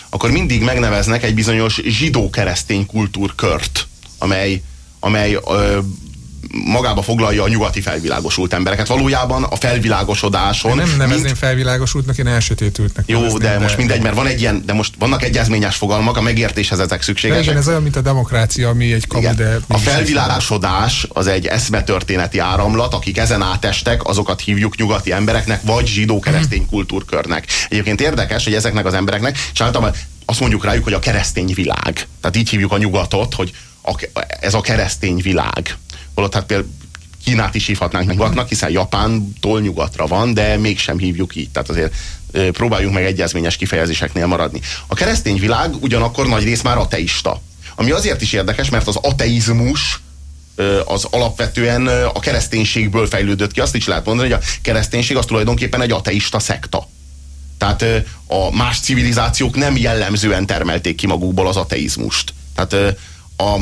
akkor mindig megneveznek egy bizonyos zsidó-keresztény kultúrkört, amely, amely ö, magába foglalja a nyugati felvilágosult embereket. Valójában a felvilágosodáson... De nem nevezném mind... felvilágosultnak, én elsötétültnek. Jó, nevezném, de, de most mindegy, mert van egy ilyen, de most vannak egyezményes fogalmak, a megértéshez ezek szükségesek. De igen, ez olyan, mint a demokrácia, ami egy kamu, de... A felvilágosodás az egy eszmetörténeti áramlat, akik ezen átestek, azokat hívjuk nyugati embereknek, vagy zsidó-keresztény hmm. kultúrkörnek. Egyébként érdekes, hogy ezeknek az embereknek, és általában azt mondjuk rájuk, hogy a keresztény világ. Tehát így hívjuk a nyugatot, hogy a, ez a keresztény világ holott hát például Kínát is hívhatnánk nyugatnak, hiszen Japántól nyugatra van, de mégsem hívjuk így. Tehát azért próbáljunk meg egyezményes kifejezéseknél maradni. A keresztény világ ugyanakkor nagy rész már ateista. Ami azért is érdekes, mert az ateizmus az alapvetően a kereszténységből fejlődött ki. Azt is lehet mondani, hogy a kereszténység az tulajdonképpen egy ateista szekta. Tehát a más civilizációk nem jellemzően termelték ki magukból az ateizmust. Tehát a,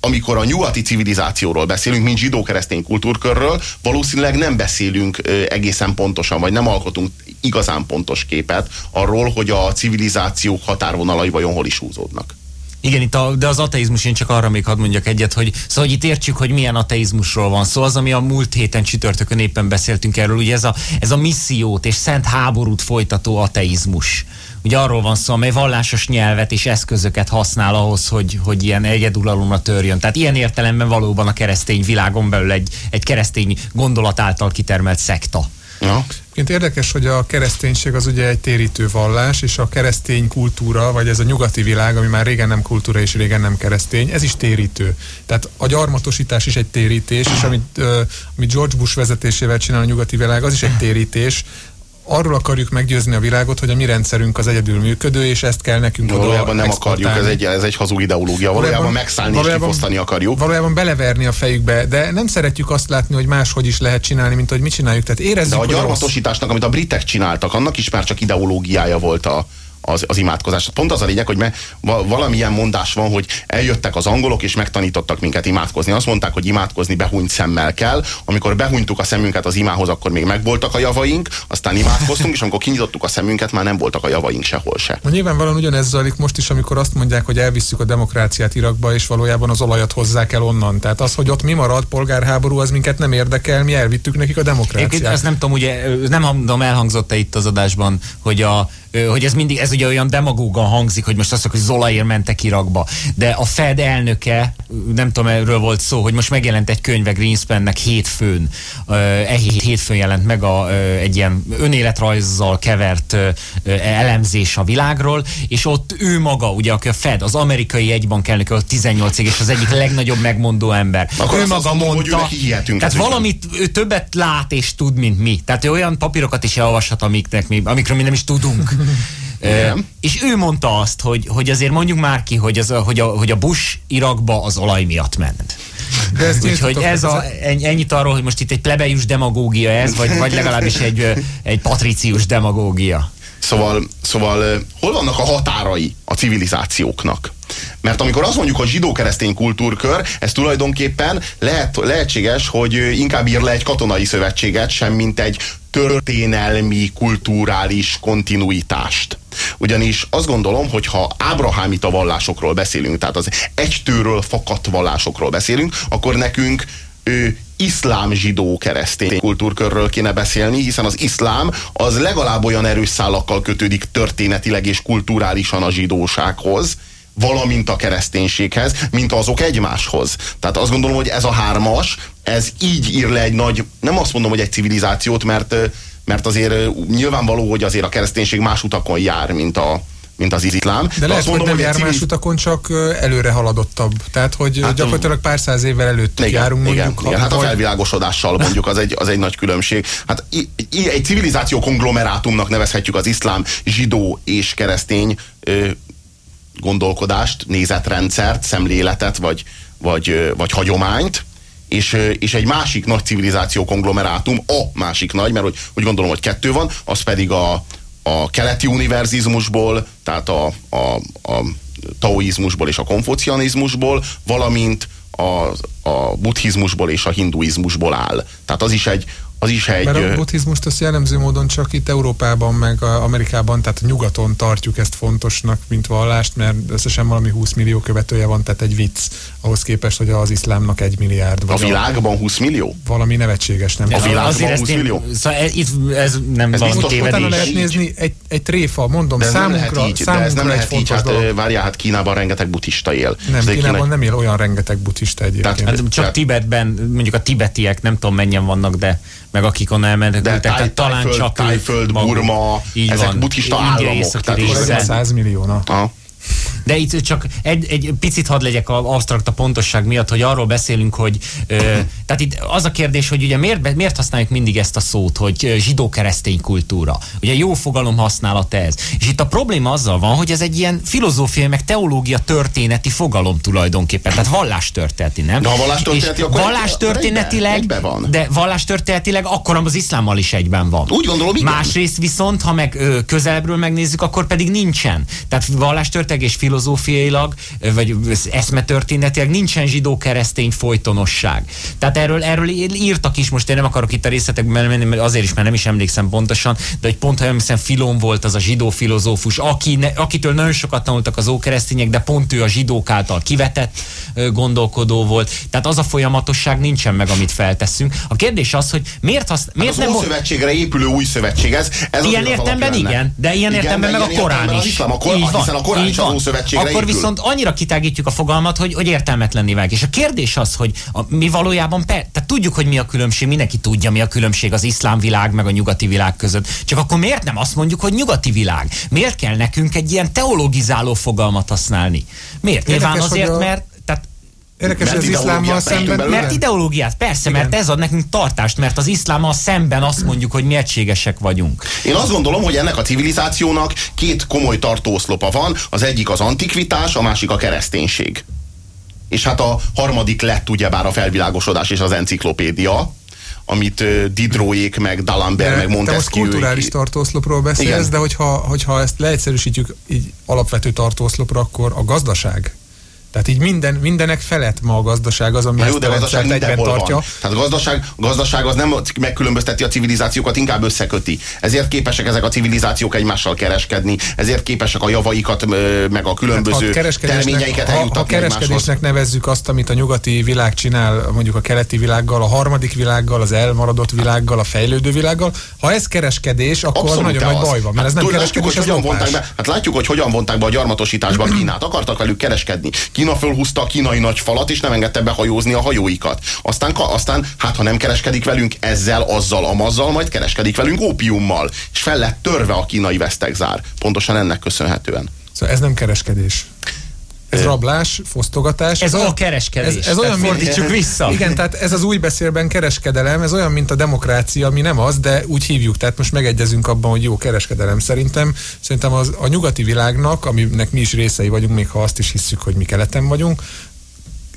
amikor a nyugati civilizációról beszélünk, mint zsidó-keresztény kultúrkörről, valószínűleg nem beszélünk egészen pontosan, vagy nem alkotunk igazán pontos képet arról, hogy a civilizációk határvonalai vajon hol is húzódnak. Igen, itt a, de az ateizmus, én csak arra még hadd mondjak egyet, hogy szóval, hogy itt értsük, hogy milyen ateizmusról van szó. Szóval az, ami a múlt héten csütörtökön éppen beszéltünk erről, ugye ez a, ez a missziót és szent háborút folytató ateizmus ugye arról van szó, amely vallásos nyelvet és eszközöket használ ahhoz, hogy, hogy ilyen egyedulalomra törjön. Tehát ilyen értelemben valóban a keresztény világon belül egy, egy keresztény gondolat által kitermelt szekta. Ja. Érdekes, hogy a kereszténység az ugye egy térítő vallás, és a keresztény kultúra, vagy ez a nyugati világ, ami már régen nem kultúra és régen nem keresztény, ez is térítő. Tehát a gyarmatosítás is egy térítés, és amit, uh, amit George Bush vezetésével csinál a nyugati világ, az is egy térítés, arról akarjuk meggyőzni a világot, hogy a mi rendszerünk az egyedül működő, és ezt kell nekünk Valójában nem akarjuk, ez egy, ez egy hazug ideológia. Valójában, valójában megszállni valójában, és kifosztani akarjuk. Valójában beleverni a fejükbe, de nem szeretjük azt látni, hogy máshogy is lehet csinálni, mint hogy mi csináljuk. Tehát érezzük, de a gyarmatosításnak, amit a britek csináltak, annak is már csak ideológiája volt a, az, az imádkozás. Pont az a lényeg, hogy me, valamilyen mondás van, hogy eljöttek az angolok, és megtanítottak minket imádkozni. Azt mondták, hogy imádkozni behunyt szemmel kell. Amikor behunytuk a szemünket az imához, akkor még megvoltak a javaink, aztán imádkoztunk, és amikor kinyitottuk a szemünket, már nem voltak a javaink sehol se. Nyilvánvalóan ugyanez zajlik most is, amikor azt mondják, hogy elvisszük a demokráciát Irakba, és valójában az olajat hozzák el onnan. Tehát az, hogy ott mi marad, polgárháború, az minket nem érdekel, mi elvittük nekik a demokráciát. Én ezt nem tudom, ugye nem tudom, elhangzott-e itt az adásban, hogy a hogy ez mindig, ez ugye olyan demagógan hangzik, hogy most azt mondjuk, hogy Zolaér mentek Irakba, de a Fed elnöke, nem tudom, erről volt szó, hogy most megjelent egy könyve Greenspannek hétfőn, e hétfőn jelent meg a, egy ilyen önéletrajzzal kevert elemzés a világról, és ott ő maga, ugye, aki a Fed, az amerikai egybank elnöke, a 18 és az egyik legnagyobb megmondó ember. Akkor ő maga mondom, mondta, hogy tehát valamit ő többet lát és tud, mint mi. Tehát ő olyan papírokat is elolvashat, amiknek mi, amikről mi nem is tudunk. Igen. és ő mondta azt, hogy, hogy azért mondjuk már ki, hogy, az, hogy, a, hogy a Bush Irakba az olaj miatt ment. De ezt Úgyhogy ez a, ennyit arról, hogy most itt egy plebejus demagógia ez, vagy, vagy legalábbis egy, egy patricius demagógia. Szóval, szóval hol vannak a határai a civilizációknak? Mert amikor azt mondjuk, hogy zsidó-keresztény kultúrkör, ez tulajdonképpen lehet, lehetséges, hogy inkább ír le egy katonai szövetséget, sem mint egy történelmi, kulturális kontinuitást. Ugyanis azt gondolom, hogy ha ábrahámita vallásokról beszélünk, tehát az egytőről fakadt vallásokról beszélünk, akkor nekünk ő, iszlám zsidó keresztény kultúrkörről kéne beszélni, hiszen az iszlám az legalább olyan erős szálakkal kötődik történetileg és kulturálisan a zsidósághoz, valamint a kereszténységhez, mint azok egymáshoz. Tehát azt gondolom, hogy ez a hármas, ez így ír le egy nagy, nem azt mondom, hogy egy civilizációt, mert, mert azért nyilvánvaló, hogy azért a kereszténység más utakon jár, mint a, mint az iszlám. De, de lehet, azt mondom, hogy nem jár civil... más utakon, csak előre haladottabb. Tehát, hogy hát, gyakorlatilag pár száz évvel előtt igen, járunk igen, mondjuk. Igen, hát a felvilágosodással mondjuk az egy, az egy nagy különbség. Hát egy civilizáció konglomerátumnak nevezhetjük az iszlám, zsidó és keresztény gondolkodást, nézetrendszert, szemléletet, vagy, vagy, vagy hagyományt, és, és egy másik nagy civilizáció konglomerátum, a másik nagy, mert hogy, úgy gondolom, hogy kettő van, az pedig a, a keleti univerzizmusból, tehát a, a, a taoizmusból és a konfucianizmusból, valamint a, a buddhizmusból és a hinduizmusból áll. Tehát az is egy, az is egy... Mert a buddhizmust azt jellemző módon csak itt Európában, meg Amerikában, tehát nyugaton tartjuk ezt fontosnak, mint vallást, mert összesen valami 20 millió követője van, tehát egy vicc ahhoz képest, hogy az iszlámnak egy milliárd. Vagy a világban 20 millió? Valami nevetséges, nem? A világban 20 millió? Én, szóval ez, itt, ez nem ez valami tévedés. lehet nézni egy, egy tréfa, mondom, de ez számunkra, nem lehet így, számunkra de ez nem lehet így, hát, várjál, hát Kínában rengeteg buddhista él. Nem, Kínában Kína... nem él olyan rengeteg buddhista egyébként. Tehát, hát, csak Tibetben, mondjuk a tibetiek, nem tudom mennyien vannak, de meg akik onnan elmentek, de táj, tehát talán csak tájföld, Burma, ezek buddhista államok. Tehát 100 millió, na. De itt csak egy, egy picit hadd legyek a absztrakt a pontosság miatt, hogy arról beszélünk, hogy ö, tehát itt az a kérdés, hogy ugye miért, miért használjuk mindig ezt a szót, hogy zsidó-keresztény kultúra. Ugye jó fogalom használat ez. És itt a probléma azzal van, hogy ez egy ilyen filozófiai, meg teológia történeti fogalom tulajdonképpen, tehát vallástörténeti, nem? De ha vallástörténeti, akkor vallástörténetileg, egybe, van. de vallástörténetileg akkor az iszlámmal is egyben van. Úgy gondolom, igen. Másrészt viszont, ha meg ö, közelebbről megnézzük, akkor pedig nincsen. Tehát vallástörténetek és filozófiailag, vagy eszmetörténetileg nincsen zsidó-keresztény folytonosság. Tehát erről, erről írtak is, most én nem akarok itt a részletekben menni, mert azért is, mert nem is emlékszem pontosan, de hogy pont, ha emlékszem, Filon volt az a zsidó filozófus, aki ne, akitől nagyon sokat tanultak az ókeresztények, de pont ő a zsidók által kivetett gondolkodó volt. Tehát az a folyamatosság nincsen meg, amit felteszünk. A kérdés az, hogy miért, hasz, miért hát az nem... szövetségre épülő új szövetség ez. ez ilyen értemben igen, de ilyen igen, értemben meg a Korán is. Iszlám, a, kor, hiszen a Korán is a szövetségre Akkor épül. viszont annyira kitágítjuk a fogalmat, hogy, hogy értelmetlenné válik. És a kérdés az, hogy a, mi valójában, per, tehát tudjuk, hogy mi a különbség, mindenki tudja, mi a különbség az iszlám világ meg a nyugati világ között. Csak akkor miért nem azt mondjuk, hogy nyugati világ? Miért kell nekünk egy ilyen teologizáló fogalmat használni? Miért? Érdekes, Nyilván azért, a... mert Érdekes, az iszlámmal szemben. Mert ideológiát, persze, Igen. mert ez ad nekünk tartást, mert az iszlámmal szemben azt mondjuk, hogy mi egységesek vagyunk. Én azt gondolom, hogy ennek a civilizációnak két komoly tartóoszlopa van, az egyik az antikvitás, a másik a kereszténység. És hát a harmadik lett ugyebár a felvilágosodás és az enciklopédia, amit Didróék, meg D'Alembert, meg Montesquieu. Te most kulturális tartóoszlopról beszélsz, Igen. de hogyha, hogyha ezt leegyszerűsítjük így alapvető tartóoszlopra, akkor a gazdaság tehát így minden, mindenek felett ma a gazdaság az, ami jó, ezt a gazdaság egyben tartja. Van. Tehát a gazdaság, a gazdaság az nem megkülönbözteti a civilizációkat, inkább összeköti. Ezért képesek ezek a civilizációk egymással kereskedni, ezért képesek a javaikat, meg a különböző hát, terményeiket ha, ha kereskedésnek nevezzük azt, amit a nyugati világ csinál, mondjuk a keleti világgal, a harmadik világgal, az elmaradott világgal, a fejlődő világgal, ha ez kereskedés, akkor Abszolút nagyon nagy baj van, mert hát, ez nem kereskedés, látjuk, hogy hogyan vonták be, hát látjuk, hogy hogyan vonták be a gyarmatosításba Kínát. Akartak velük kereskedni. Kína fölhúzta a kínai nagy falat, és nem engedte behajózni a hajóikat. Aztán, aztán, hát ha nem kereskedik velünk ezzel, azzal, amazzal, majd kereskedik velünk ópiummal. És fel lett törve a kínai vesztegzár. Pontosan ennek köszönhetően. Szóval ez nem kereskedés. Ez rablás, fosztogatás. Ez, ez a kereskedés. Ez, ez olyan, fordítsuk vissza. Igen, tehát ez az új beszélben kereskedelem, ez olyan, mint a demokrácia, ami nem az, de úgy hívjuk. Tehát most megegyezünk abban, hogy jó kereskedelem szerintem. Szerintem az, a nyugati világnak, aminek mi is részei vagyunk, még ha azt is hisszük, hogy mi keleten vagyunk,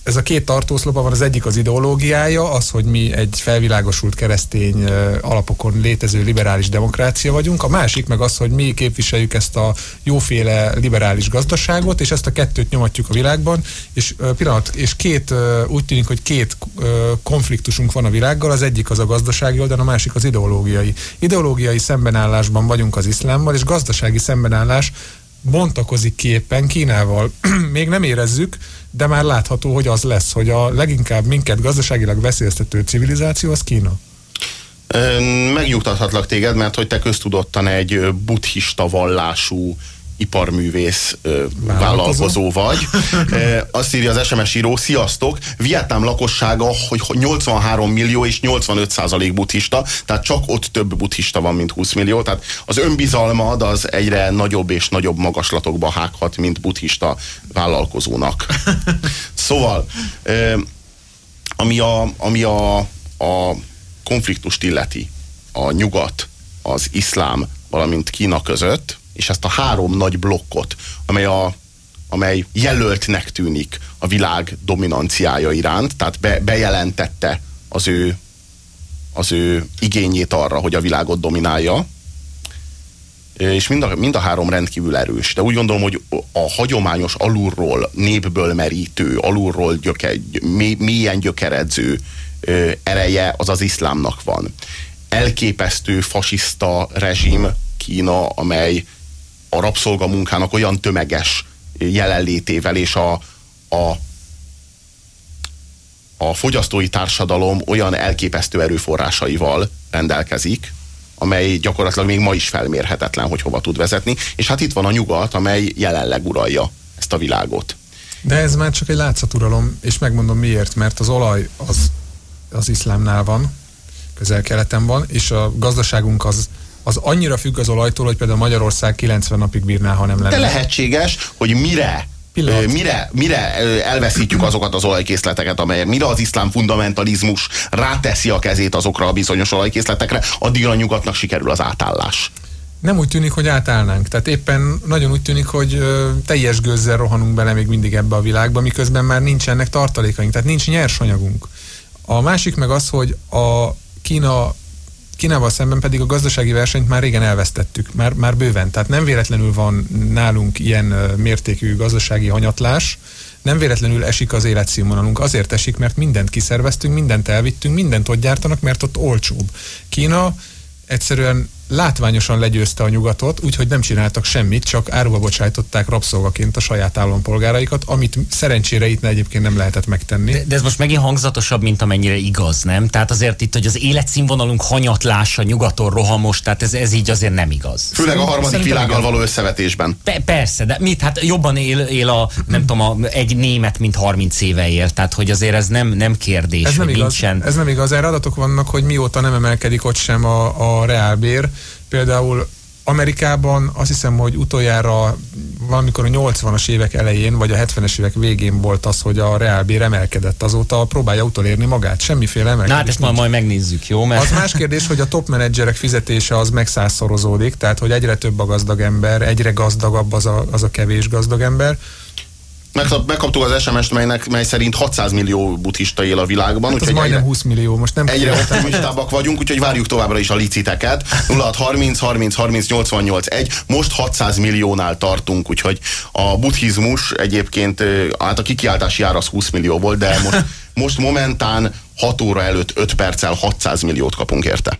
ez a két tartószlopa van, az egyik az ideológiája, az, hogy mi egy felvilágosult keresztény alapokon létező liberális demokrácia vagyunk, a másik meg az, hogy mi képviseljük ezt a jóféle liberális gazdaságot, és ezt a kettőt nyomatjuk a világban, és pillanat, és két, úgy tűnik, hogy két konfliktusunk van a világgal, az egyik az a gazdasági oldal, a másik az ideológiai. Ideológiai szembenállásban vagyunk az iszlámmal, és gazdasági szembenállás bontakozik ki éppen Kínával. Még nem érezzük, de már látható, hogy az lesz, hogy a leginkább minket gazdaságilag veszélyeztető civilizáció az Kína. Megnyugtathatlak téged, mert hogy te köztudottan egy buddhista vallású iparművész vállalkozó vagy. Azt írja az SMS író, sziasztok, Vietnám lakossága, hogy 83 millió és 85 százalék buddhista, tehát csak ott több buddhista van, mint 20 millió, tehát az önbizalmad az egyre nagyobb és nagyobb magaslatokba hághat, mint buddhista vállalkozónak. Szóval, ami a, ami a, a konfliktust illeti, a nyugat, az iszlám, valamint Kína között, és ezt a három nagy blokkot, amely, a, amely jelöltnek tűnik a világ dominanciája iránt, tehát be, bejelentette az ő, az ő igényét arra, hogy a világot dominálja, és mind a, mind a három rendkívül erős. De úgy gondolom, hogy a hagyományos alulról, népből merítő, alulról gyöke, mély, mélyen gyökeredző ereje az az iszlámnak van. Elképesztő fasiszta rezsim Kína, amely a rabszolgamunkának olyan tömeges jelenlétével és a, a, a fogyasztói társadalom olyan elképesztő erőforrásaival rendelkezik, amely gyakorlatilag még ma is felmérhetetlen, hogy hova tud vezetni. És hát itt van a nyugat, amely jelenleg uralja ezt a világot. De ez már csak egy látszaturalom, és megmondom miért, mert az olaj az, az iszlámnál van, közel-keleten van, és a gazdaságunk az az annyira függ az olajtól, hogy például Magyarország 90 napig bírná, ha nem lenne. De lehetséges, hogy mire Pillanat. Mire, mire elveszítjük azokat az olajkészleteket, amelyek mire az iszlám fundamentalizmus ráteszi a kezét azokra a bizonyos olajkészletekre, addig a nyugatnak sikerül az átállás. Nem úgy tűnik, hogy átállnánk. Tehát éppen nagyon úgy tűnik, hogy teljes gőzzel rohanunk bele még mindig ebbe a világba, miközben már nincsenek tartalékaink, tehát nincs nyersanyagunk. A másik meg az, hogy a Kína Kínával szemben pedig a gazdasági versenyt már régen elvesztettük, már, már bőven. Tehát nem véletlenül van nálunk ilyen mértékű gazdasági hanyatlás, nem véletlenül esik az életszínvonalunk, azért esik, mert mindent kiszerveztünk, mindent elvittünk, mindent ott gyártanak, mert ott olcsóbb. Kína egyszerűen látványosan legyőzte a nyugatot, úgyhogy nem csináltak semmit, csak áruba bocsájtották rabszolgaként a saját állampolgáraikat, amit szerencsére itt egyébként nem lehetett megtenni. De, de ez most megint hangzatosabb, mint amennyire igaz, nem? Tehát azért itt, hogy az életszínvonalunk hanyatlása nyugaton rohamos, tehát ez, ez így azért nem igaz. Főleg a harmadik Szerintem világgal való összevetésben. Pe persze, de mit? Hát jobban él, él a, nem tudom, a, egy német, mint 30 éve él, tehát hogy azért ez nem, nem kérdés, ez nem igaz. nincsen. Ez nem igaz, erre adatok vannak, hogy mióta nem emelkedik ott sem a, a reálbér, Például Amerikában azt hiszem, hogy utoljára valamikor a 80-as évek elején, vagy a 70-es évek végén volt az, hogy a reálbér emelkedett. Azóta próbálja utolérni magát. Semmiféle emelkedés. Na hát ezt majd, majd megnézzük, jó? Mert... Az más kérdés, hogy a top menedzserek fizetése az megszázszorozódik, tehát hogy egyre több a gazdag ember, egyre gazdagabb az a, az a kevés gazdag ember. Megkaptuk az SMS-t, melynek, mely szerint 600 millió buddhista él a világban. Hát az majdnem egyre, 20 millió, most nem Egyre optimistábbak vagyunk, úgyhogy várjuk továbbra is a liciteket. 0630 30 30 88 1. Most 600 milliónál tartunk, úgyhogy a buddhizmus egyébként, hát a kikiáltási ár az 20 millió volt, de most, most momentán 6 óra előtt 5 perccel 600 milliót kapunk érte.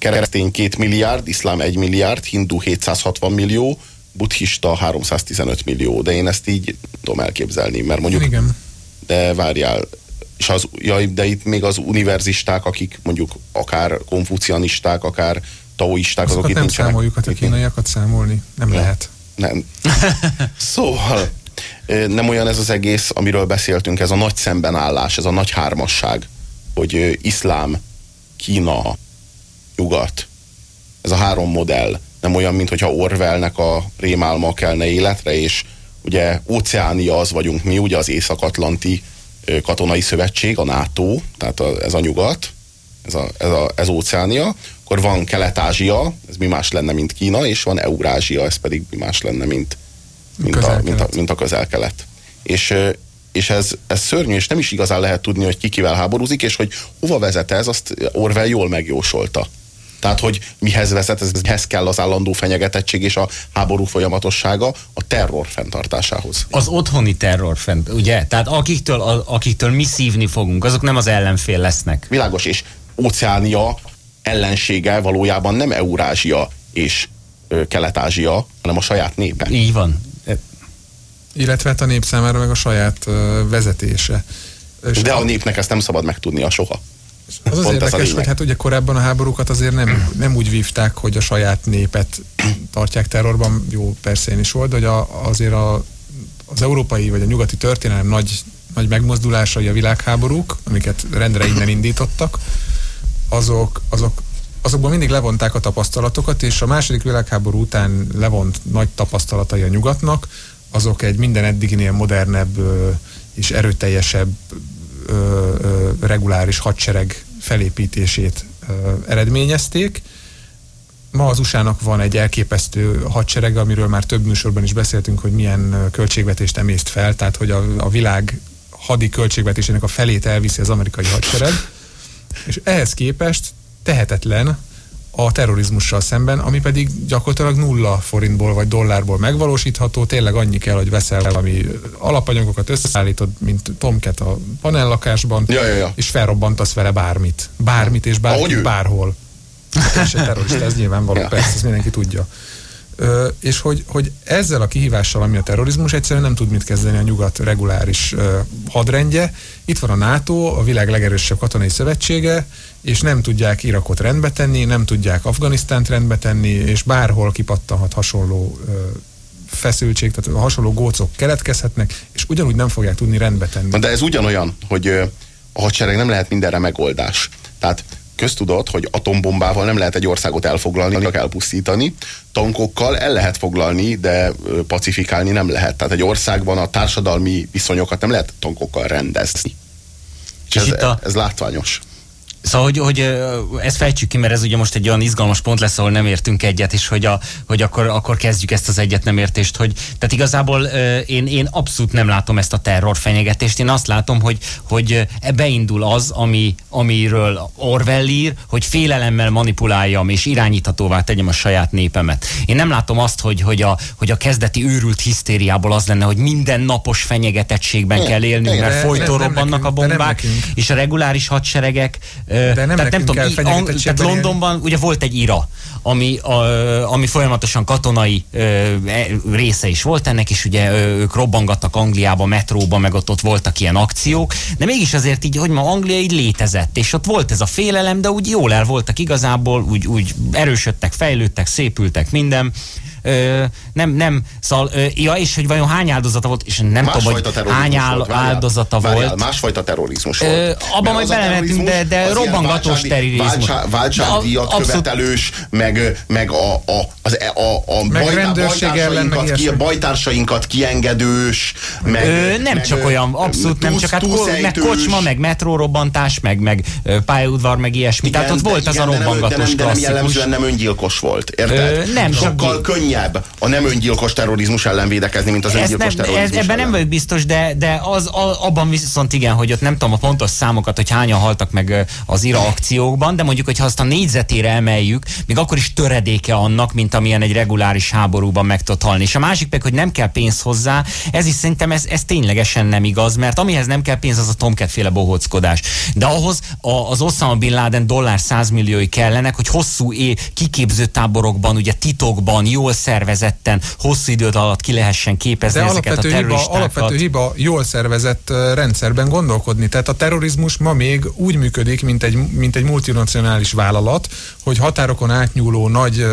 keresztény 2 milliárd, iszlám 1 milliárd, hindu 760 millió, buddhista 315 millió. De én ezt így tudom elképzelni, mert mondjuk... Igen. De várjál, és az, jaj, de itt még az univerzisták, akik mondjuk akár konfucianisták, akár taoisták, azok itt nem számoljuk, a kínaiakat számolni. Nem ja. lehet. Nem. szóval nem olyan ez az egész, amiről beszéltünk, ez a nagy szembenállás, ez a nagy hármasság, hogy iszlám, Kína, nyugat. Ez a három modell nem olyan, mint hogyha Orwellnek a rémálma kelne életre, és ugye Óceánia az vagyunk mi, ugye az Észak-Atlanti katonai szövetség, a NATO, tehát a, ez a nyugat, ez, a, ez, a, ez Óceánia, akkor van Kelet-Ázsia, ez mi más lenne, mint Kína, és van Eurázsia, ez pedig mi más lenne, mint, mint, a, mint, a, mint a közel-kelet. És, és ez, ez szörnyű, és nem is igazán lehet tudni, hogy ki kivel háborúzik, és hogy hova vezet ez, azt Orwell jól megjósolta. Tehát, hogy mihez vezet, ez, mihez kell az állandó fenyegetettség és a háború folyamatossága a terror fenntartásához. Az otthoni terror fent, ugye? Tehát akiktől, a, akiktől mi szívni fogunk, azok nem az ellenfél lesznek. Világos, és Óceánia ellensége valójában nem Eurázsia és Kelet-Ázsia, hanem a saját népe. Így van. Illetve hát a nép számára meg a saját vezetése. És De a népnek ezt nem szabad megtudnia soha. Az az érdekes, hogy hát ugye korábban a háborúkat azért nem, nem úgy vívták, hogy a saját népet tartják terrorban, jó, persze én is volt, de hogy a, azért a, az európai vagy a nyugati történelem nagy, nagy megmozdulásai a világháborúk, amiket rendre innen indítottak, azok, azok azokból mindig levonták a tapasztalatokat, és a második világháború után levont nagy tapasztalatai a nyugatnak, azok egy minden eddiginél modernebb és erőteljesebb ö, ö, reguláris hadsereg felépítését ö, eredményezték. Ma az USA-nak van egy elképesztő hadsereg, amiről már több műsorban is beszéltünk, hogy milyen költségvetést emészt fel, tehát hogy a, a világ hadi költségvetésének a felét elviszi az amerikai hadsereg, és ehhez képest tehetetlen a terrorizmussal szemben, ami pedig gyakorlatilag nulla forintból vagy dollárból megvalósítható, tényleg annyi kell, hogy veszel valami alapanyagokat, összeállítod, mint Tomket a panellakásban, ja, ja, ja. és felrobbantasz vele bármit. Bármit és bármit, bárhol. Hát se terrorista, ez nyilvánvaló, ja. persze, ezt mindenki tudja. És hogy, hogy ezzel a kihívással, ami a terrorizmus, egyszerűen nem tud mit kezdeni a nyugat reguláris hadrendje. Itt van a NATO, a világ legerősebb katonai szövetsége, és nem tudják Irakot rendbe tenni, nem tudják Afganisztánt rendbe tenni, és bárhol kipattanhat hasonló feszültség, tehát hasonló gócok keletkezhetnek, és ugyanúgy nem fogják tudni rendbe tenni. De ez ugyanolyan, hogy a hadsereg nem lehet mindenre megoldás. Tehát köztudott, hogy atombombával nem lehet egy országot elfoglalni, csak elpusztítani. Tankokkal el lehet foglalni, de pacifikálni nem lehet. Tehát egy országban a társadalmi viszonyokat nem lehet tankokkal rendezni. És, és ez, a... ez látványos. Szóval, hogy, hogy ezt fejtsük ki, mert ez ugye most egy olyan izgalmas pont lesz, ahol nem értünk egyet, és hogy, a, hogy akkor, akkor kezdjük ezt az egyet nem értést, hogy tehát igazából én, én abszolút nem látom ezt a terror fenyegetést, én azt látom, hogy, hogy beindul az, ami, amiről Orwell ír, hogy félelemmel manipuláljam és irányíthatóvá tegyem a saját népemet. Én nem látom azt, hogy, hogy, a, hogy a kezdeti őrült hisztériából az lenne, hogy minden napos fenyegetettségben kell élnünk, mert folyton robbannak a bombák, és a reguláris hadseregek De nem tehát nem tudom, kell ang, tehát Londonban ugye volt egy IRA, ami, a, ami folyamatosan katonai ö, e, része is volt ennek, és ugye ők robbangattak Angliába, metróba, meg ott, ott voltak ilyen akciók, de mégis azért így, hogy ma Anglia így létezett, és ott volt ez a félelem, de úgy jól el voltak igazából, úgy, úgy erősödtek, fejlődtek, szépültek minden ö, nem, nem, szóval, ö, ja, és hogy vajon hány áldozata volt, és nem más tudom, hogy hány áll, volt, áldozata várjál, volt. Másfajta terrorizmus volt. Ö, abban majd belementünk, de, de robbangatós terrorizmus. Váltságdíjat követelős, meg, meg a, a, az, e- a, a meg bajtársainkat, ki, bajtársainkat kiengedős, meg, ö, nem meg, csak olyan, abszolút tusz, nem csak, hát meg kocsma, meg metrórobbantás, meg, meg pályaudvar, meg ilyesmi. Igen, Tehát ott volt az a robbangatós de nem, jellemzően nem öngyilkos volt, érted? Nem, sokkal könnyű könnyebb a nem öngyilkos terrorizmus ellen védekezni, mint az Ezt öngyilkos nem, terrorizmus ez, Ebben nem vagyok biztos, de, de az, a, abban viszont igen, hogy ott nem tudom a pontos számokat, hogy hányan haltak meg az IRA akciókban, de mondjuk, hogyha azt a négyzetére emeljük, még akkor is töredéke annak, mint amilyen egy reguláris háborúban meg tud halni. És a másik pedig, hogy nem kell pénz hozzá, ez is szerintem ez, ez ténylegesen nem igaz, mert amihez nem kell pénz, az a Tomcat féle bohóckodás. De ahhoz a, az Osama Bin Laden dollár százmilliói kellenek, hogy hosszú é, kiképző táborokban, ugye titokban, jól szervezetten, hosszú időt alatt ki lehessen képezni De ezeket a terroristákat. Hiba, alapvető hiba jól szervezett rendszerben gondolkodni. Tehát a terrorizmus ma még úgy működik, mint egy, mint egy multinacionális vállalat, hogy határokon átnyúló nagy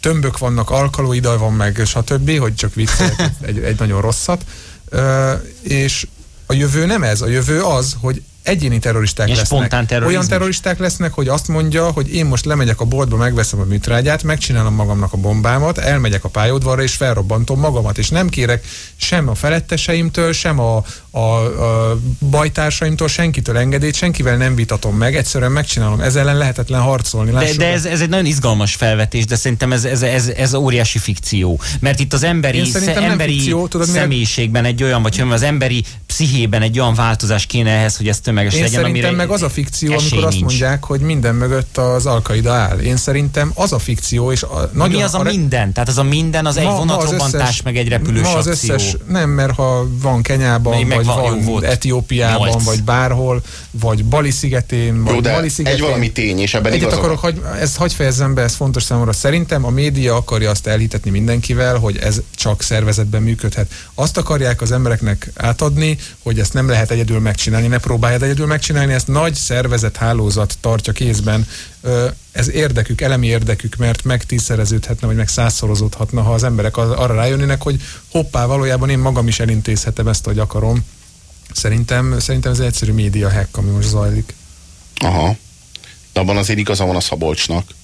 tömbök vannak, alkalóidaj van meg, stb., hogy csak viccelek egy, egy nagyon rosszat. És a jövő nem ez, a jövő az, hogy egyéni terroristák és lesznek. Olyan terroristák lesznek, hogy azt mondja, hogy én most lemegyek a boltba, megveszem a műtrágyát, megcsinálom magamnak a bombámat, elmegyek a pályaudvarra és felrobbantom magamat, és nem kérek sem a feletteseimtől, sem a, a, a bajtársaimtól, senkitől engedélyt, senkivel nem vitatom meg, egyszerűen megcsinálom. Ez ellen lehetetlen harcolni. de, de ez, ez egy nagyon izgalmas felvetés, de szerintem ez, ez, ez, ez óriási fikció. Mert itt az emberi, sze, emberi fikció, tudod, személyiségben egy olyan, vagy az emberi pszichében egy olyan változás kéne ehhez, hogy ezt tömeges Én legyen, szerintem meg az a fikció, amikor azt nincs. mondják, hogy minden mögött az alkaida áll. Én szerintem az a fikció, és a, nagyon, Mi az a, a minden? Tehát az a minden, az ma, egy vonatrobbantás, meg egy repülős ma az akció. összes, Nem, mert ha van Kenyában, vagy van, van volt. Etiópiában, 8. vagy bárhol, vagy Bali szigetén, vagy Jó, de Bali szigetén. egy valami tény, és ebben Egyet akarok, hogy ezt hagy fejezzem be, ez fontos számomra. Szerintem a média akarja azt elhitetni mindenkivel, hogy ez csak szervezetben működhet. Azt akarják az embereknek átadni, hogy ezt nem lehet egyedül megcsinálni, ne próbálja egyedül megcsinálni, ezt nagy szervezet hálózat tartja kézben. Ez érdekük, elemi érdekük, mert meg tízszereződhetne, vagy meg százszorozódhatna, ha az emberek arra rájönnének, hogy hoppá, valójában én magam is elintézhetem ezt, hogy akarom. Szerintem, szerintem ez egy egyszerű média hack, ami most zajlik. Aha. De abban azért igaza van a Szabolcsnak,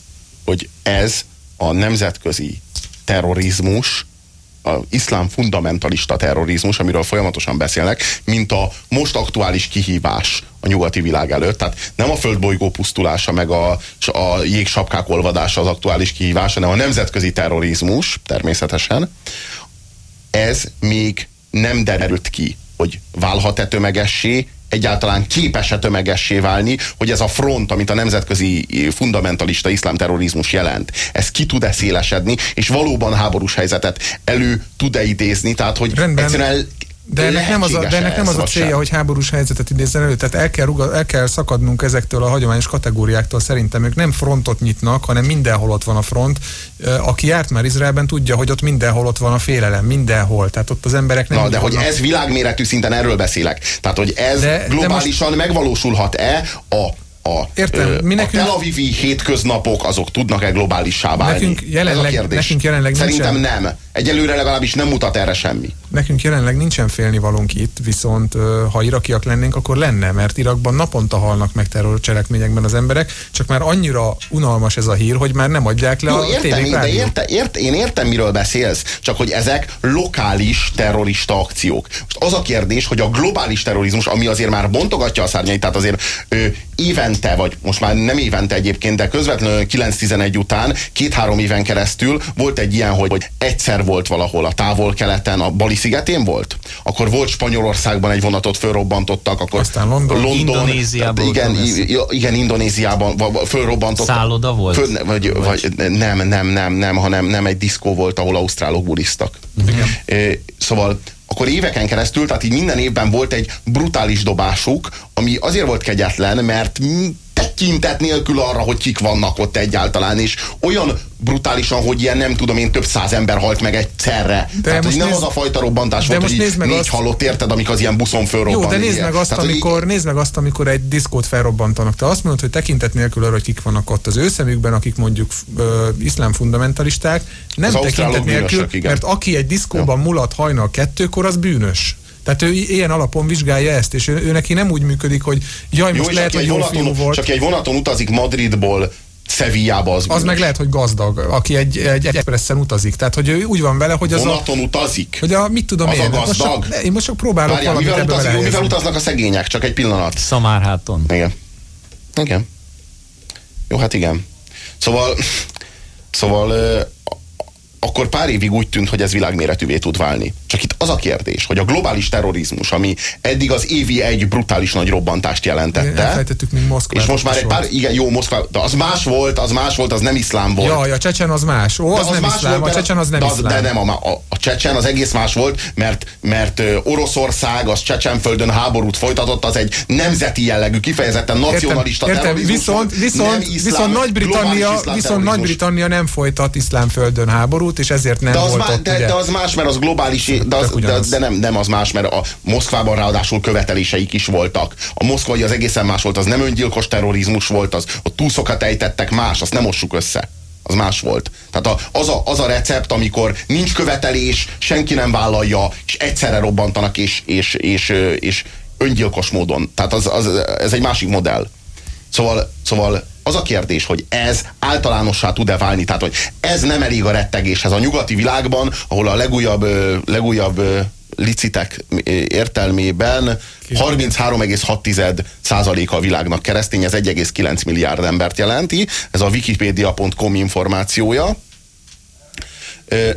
hogy ez a nemzetközi terrorizmus, a iszlám fundamentalista terrorizmus, amiről folyamatosan beszélnek, mint a most aktuális kihívás a nyugati világ előtt. Tehát nem a földbolygó pusztulása, meg a, a jégsapkák olvadása az aktuális kihívás, hanem a nemzetközi terrorizmus, természetesen. Ez még nem derült ki, hogy válhat-e tömegessé, egyáltalán képes-e tömegessé válni, hogy ez a front, amit a nemzetközi fundamentalista iszlám terrorizmus jelent, ez ki tud-e szélesedni, és valóban háborús helyzetet elő tud-e idézni, tehát hogy Rendben. egyszerűen de ennek nem az a, de ennek nem az a célja, hogy háborús helyzetet idézzen elő. Tehát el kell, ruga, el kell szakadnunk ezektől a hagyományos kategóriáktól. Szerintem ők nem frontot nyitnak, hanem mindenhol ott van a front. Aki járt már Izraelben, tudja, hogy ott mindenhol ott van a félelem. Mindenhol. Tehát ott az emberek nem. Na, de hogy ez világméretű szinten erről beszélek. Tehát, hogy ez de, globálisan de most... megvalósulhat-e a a, Értem, mi nekünk, a Tel Avivi hétköznapok azok tudnak-e globálissá válni? Nekünk jelenleg, Ez a kérdés. Nekünk jelenleg Szerintem nincsen, nem. Egyelőre legalábbis nem mutat erre semmi. Nekünk jelenleg nincsen félnivalónk itt, viszont ha irakiak lennénk, akkor lenne, mert Irakban naponta halnak meg terrorcselekményekben az emberek, csak már annyira unalmas ez a hír, hogy már nem adják le Jó, a értem, én, de érte, érte, én értem, miről beszélsz, csak hogy ezek lokális terrorista akciók. Most az a kérdés, hogy a globális terrorizmus, ami azért már bontogatja a szárnyait, tehát azért ö, évente, vagy most már nem évente egyébként, de közvetlenül 9-11 után, két-három éven keresztül volt egy ilyen, hogy egyszer volt valahol a távol-keleten, a Bali szigetén volt, akkor volt Spanyolországban egy vonatot fölrobbantottak, akkor Aztán London, London Indonéziában. Igen, igen, Indonéziában fölrobbantottak. Szálloda volt? Föl, vagy, vagy, nem, nem, nem, nem, hanem nem egy diszkó volt, ahol ausztrálok bulisztak. Igen. Szóval akkor éveken keresztül, tehát így minden évben volt egy brutális dobásuk, ami azért volt kegyetlen, mert tekintet nélkül arra, hogy kik vannak ott egyáltalán, és olyan brutálisan, hogy ilyen nem tudom én több száz ember halt meg egyszerre. De Tehát, hogy nem nézd, az a fajta robbantás volt, hogy nézd meg négy azt, halott, érted, amik az ilyen buszon fölrobban. Jó, de nézd meg, azt, Tehát, amikor, így... nézd meg azt, amikor egy diszkót felrobbantanak. Te azt mondod, hogy tekintet nélkül arra, hogy kik vannak ott az ő szemükben, akik mondjuk ö, iszlám fundamentalisták, nem az tekintet nélkül, igen. mert aki egy diszkóban ja. mulat hajnal kettőkor, az bűnös. Tehát ő ilyen alapon vizsgálja ezt, és ő, ő neki nem úgy működik, hogy jaj, most jó, lehet, hogy jó vonaton, volt. Csak egy vonaton utazik Madridból Szevillába az Az meg lehet, hogy gazdag, aki egy, egy, egy expressen utazik. Tehát, hogy ő úgy van vele, hogy az Vonaton a, utazik? Hogy a, mit tudom az én. a gazdag? Most csak, én most csak próbálok Várjál, valamit mivel, utazik, jó, mivel utaznak a szegények? Csak egy pillanat. Szamárháton. Igen. Igen. Jó, hát igen. Szóval, szóval akkor pár évig úgy tűnt, hogy ez világméretűvé tud válni. Csak itt az a kérdés, hogy a globális terrorizmus, ami eddig az évi egy brutális nagy robbantást jelentette. Mint Moszkva. És most már egy pár, igen, jó, Moszkva, de az más volt, az más volt, az nem iszlám volt. Ja, a csecsen az más. Ó, az, az nem más iszlám, volt, a csecsen az nem de, iszlám. De nem, a, a, a csecsen az egész más volt, mert, mert Oroszország az Csecsenföldön háborút folytatott, az egy nemzeti jellegű, kifejezetten nacionalista értem, értem, viszont, viszont, iszlám, viszont Nagy-Britannia viszont Nagy-Britannia nem folytat iszlámföldön háborút, és ezért nem de az volt má, ott, de, ugye? de az más, mert az globális, de, az, de, de nem, nem az más, mert a Moszkvában ráadásul követeléseik is voltak. A moszkvai az egészen más volt, az nem öngyilkos terrorizmus volt, az ott túszokat ejtettek más, azt nem mossuk össze az más volt. Tehát a, az, a, az a recept, amikor nincs követelés, senki nem vállalja, és egyszerre robbantanak, és, és, és, és öngyilkos módon. Tehát az, az, ez egy másik modell. Szóval, szóval az a kérdés, hogy ez általánossá tud-e válni, tehát hogy ez nem elég a rettegéshez a nyugati világban, ahol a legújabb, legújabb licitek értelmében 33,6 százaléka a világnak keresztény, ez 1,9 milliárd embert jelenti, ez a wikipedia.com információja.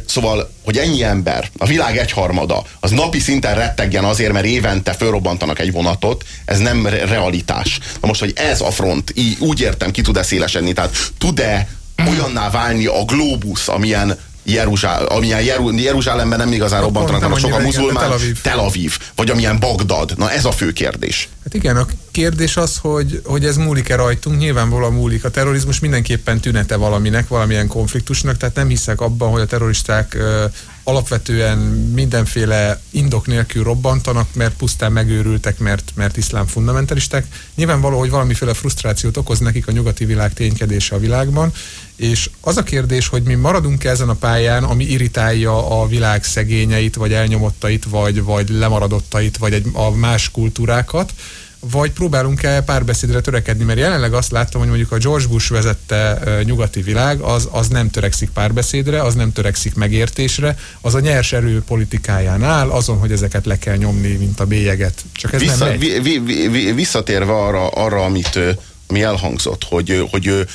Szóval, hogy ennyi ember, a világ egyharmada, az napi szinten rettegjen azért, mert évente fölrobbantanak egy vonatot, ez nem realitás. Na most, hogy ez a front, így, úgy értem, ki tud-e szélesedni, tehát tud-e olyanná válni a globus, amilyen Jeruzsál, amilyen Jeru, Jeruzsálemben nem igazán robbantanak, sok a muzulmán, Tel Aviv. Tel Aviv, vagy amilyen Bagdad. Na ez a fő kérdés. Hát igen, a kérdés az, hogy, hogy ez múlik-e rajtunk, nyilvánvalóan múlik. A terrorizmus mindenképpen tünete valaminek, valamilyen konfliktusnak, tehát nem hiszek abban, hogy a terroristák alapvetően mindenféle indok nélkül robbantanak, mert pusztán megőrültek, mert, mert iszlám fundamentalisták. Nyilvánvaló, hogy valamiféle frusztrációt okoz nekik a nyugati világ ténykedése a világban, és az a kérdés, hogy mi maradunk ezen a pályán, ami irritálja a világ szegényeit, vagy elnyomottait, vagy, vagy lemaradottait, vagy egy, a más kultúrákat, vagy próbálunk-e párbeszédre törekedni, mert jelenleg azt láttam, hogy mondjuk a George Bush vezette nyugati világ, az, az nem törekszik párbeszédre, az nem törekszik megértésre, az a nyers erő politikáján áll, azon, hogy ezeket le kell nyomni, mint a bélyeget. Csak ez Vissza, nem megy. Vi, vi, vi, visszatérve arra, arra amit ami elhangzott, hogy, hogy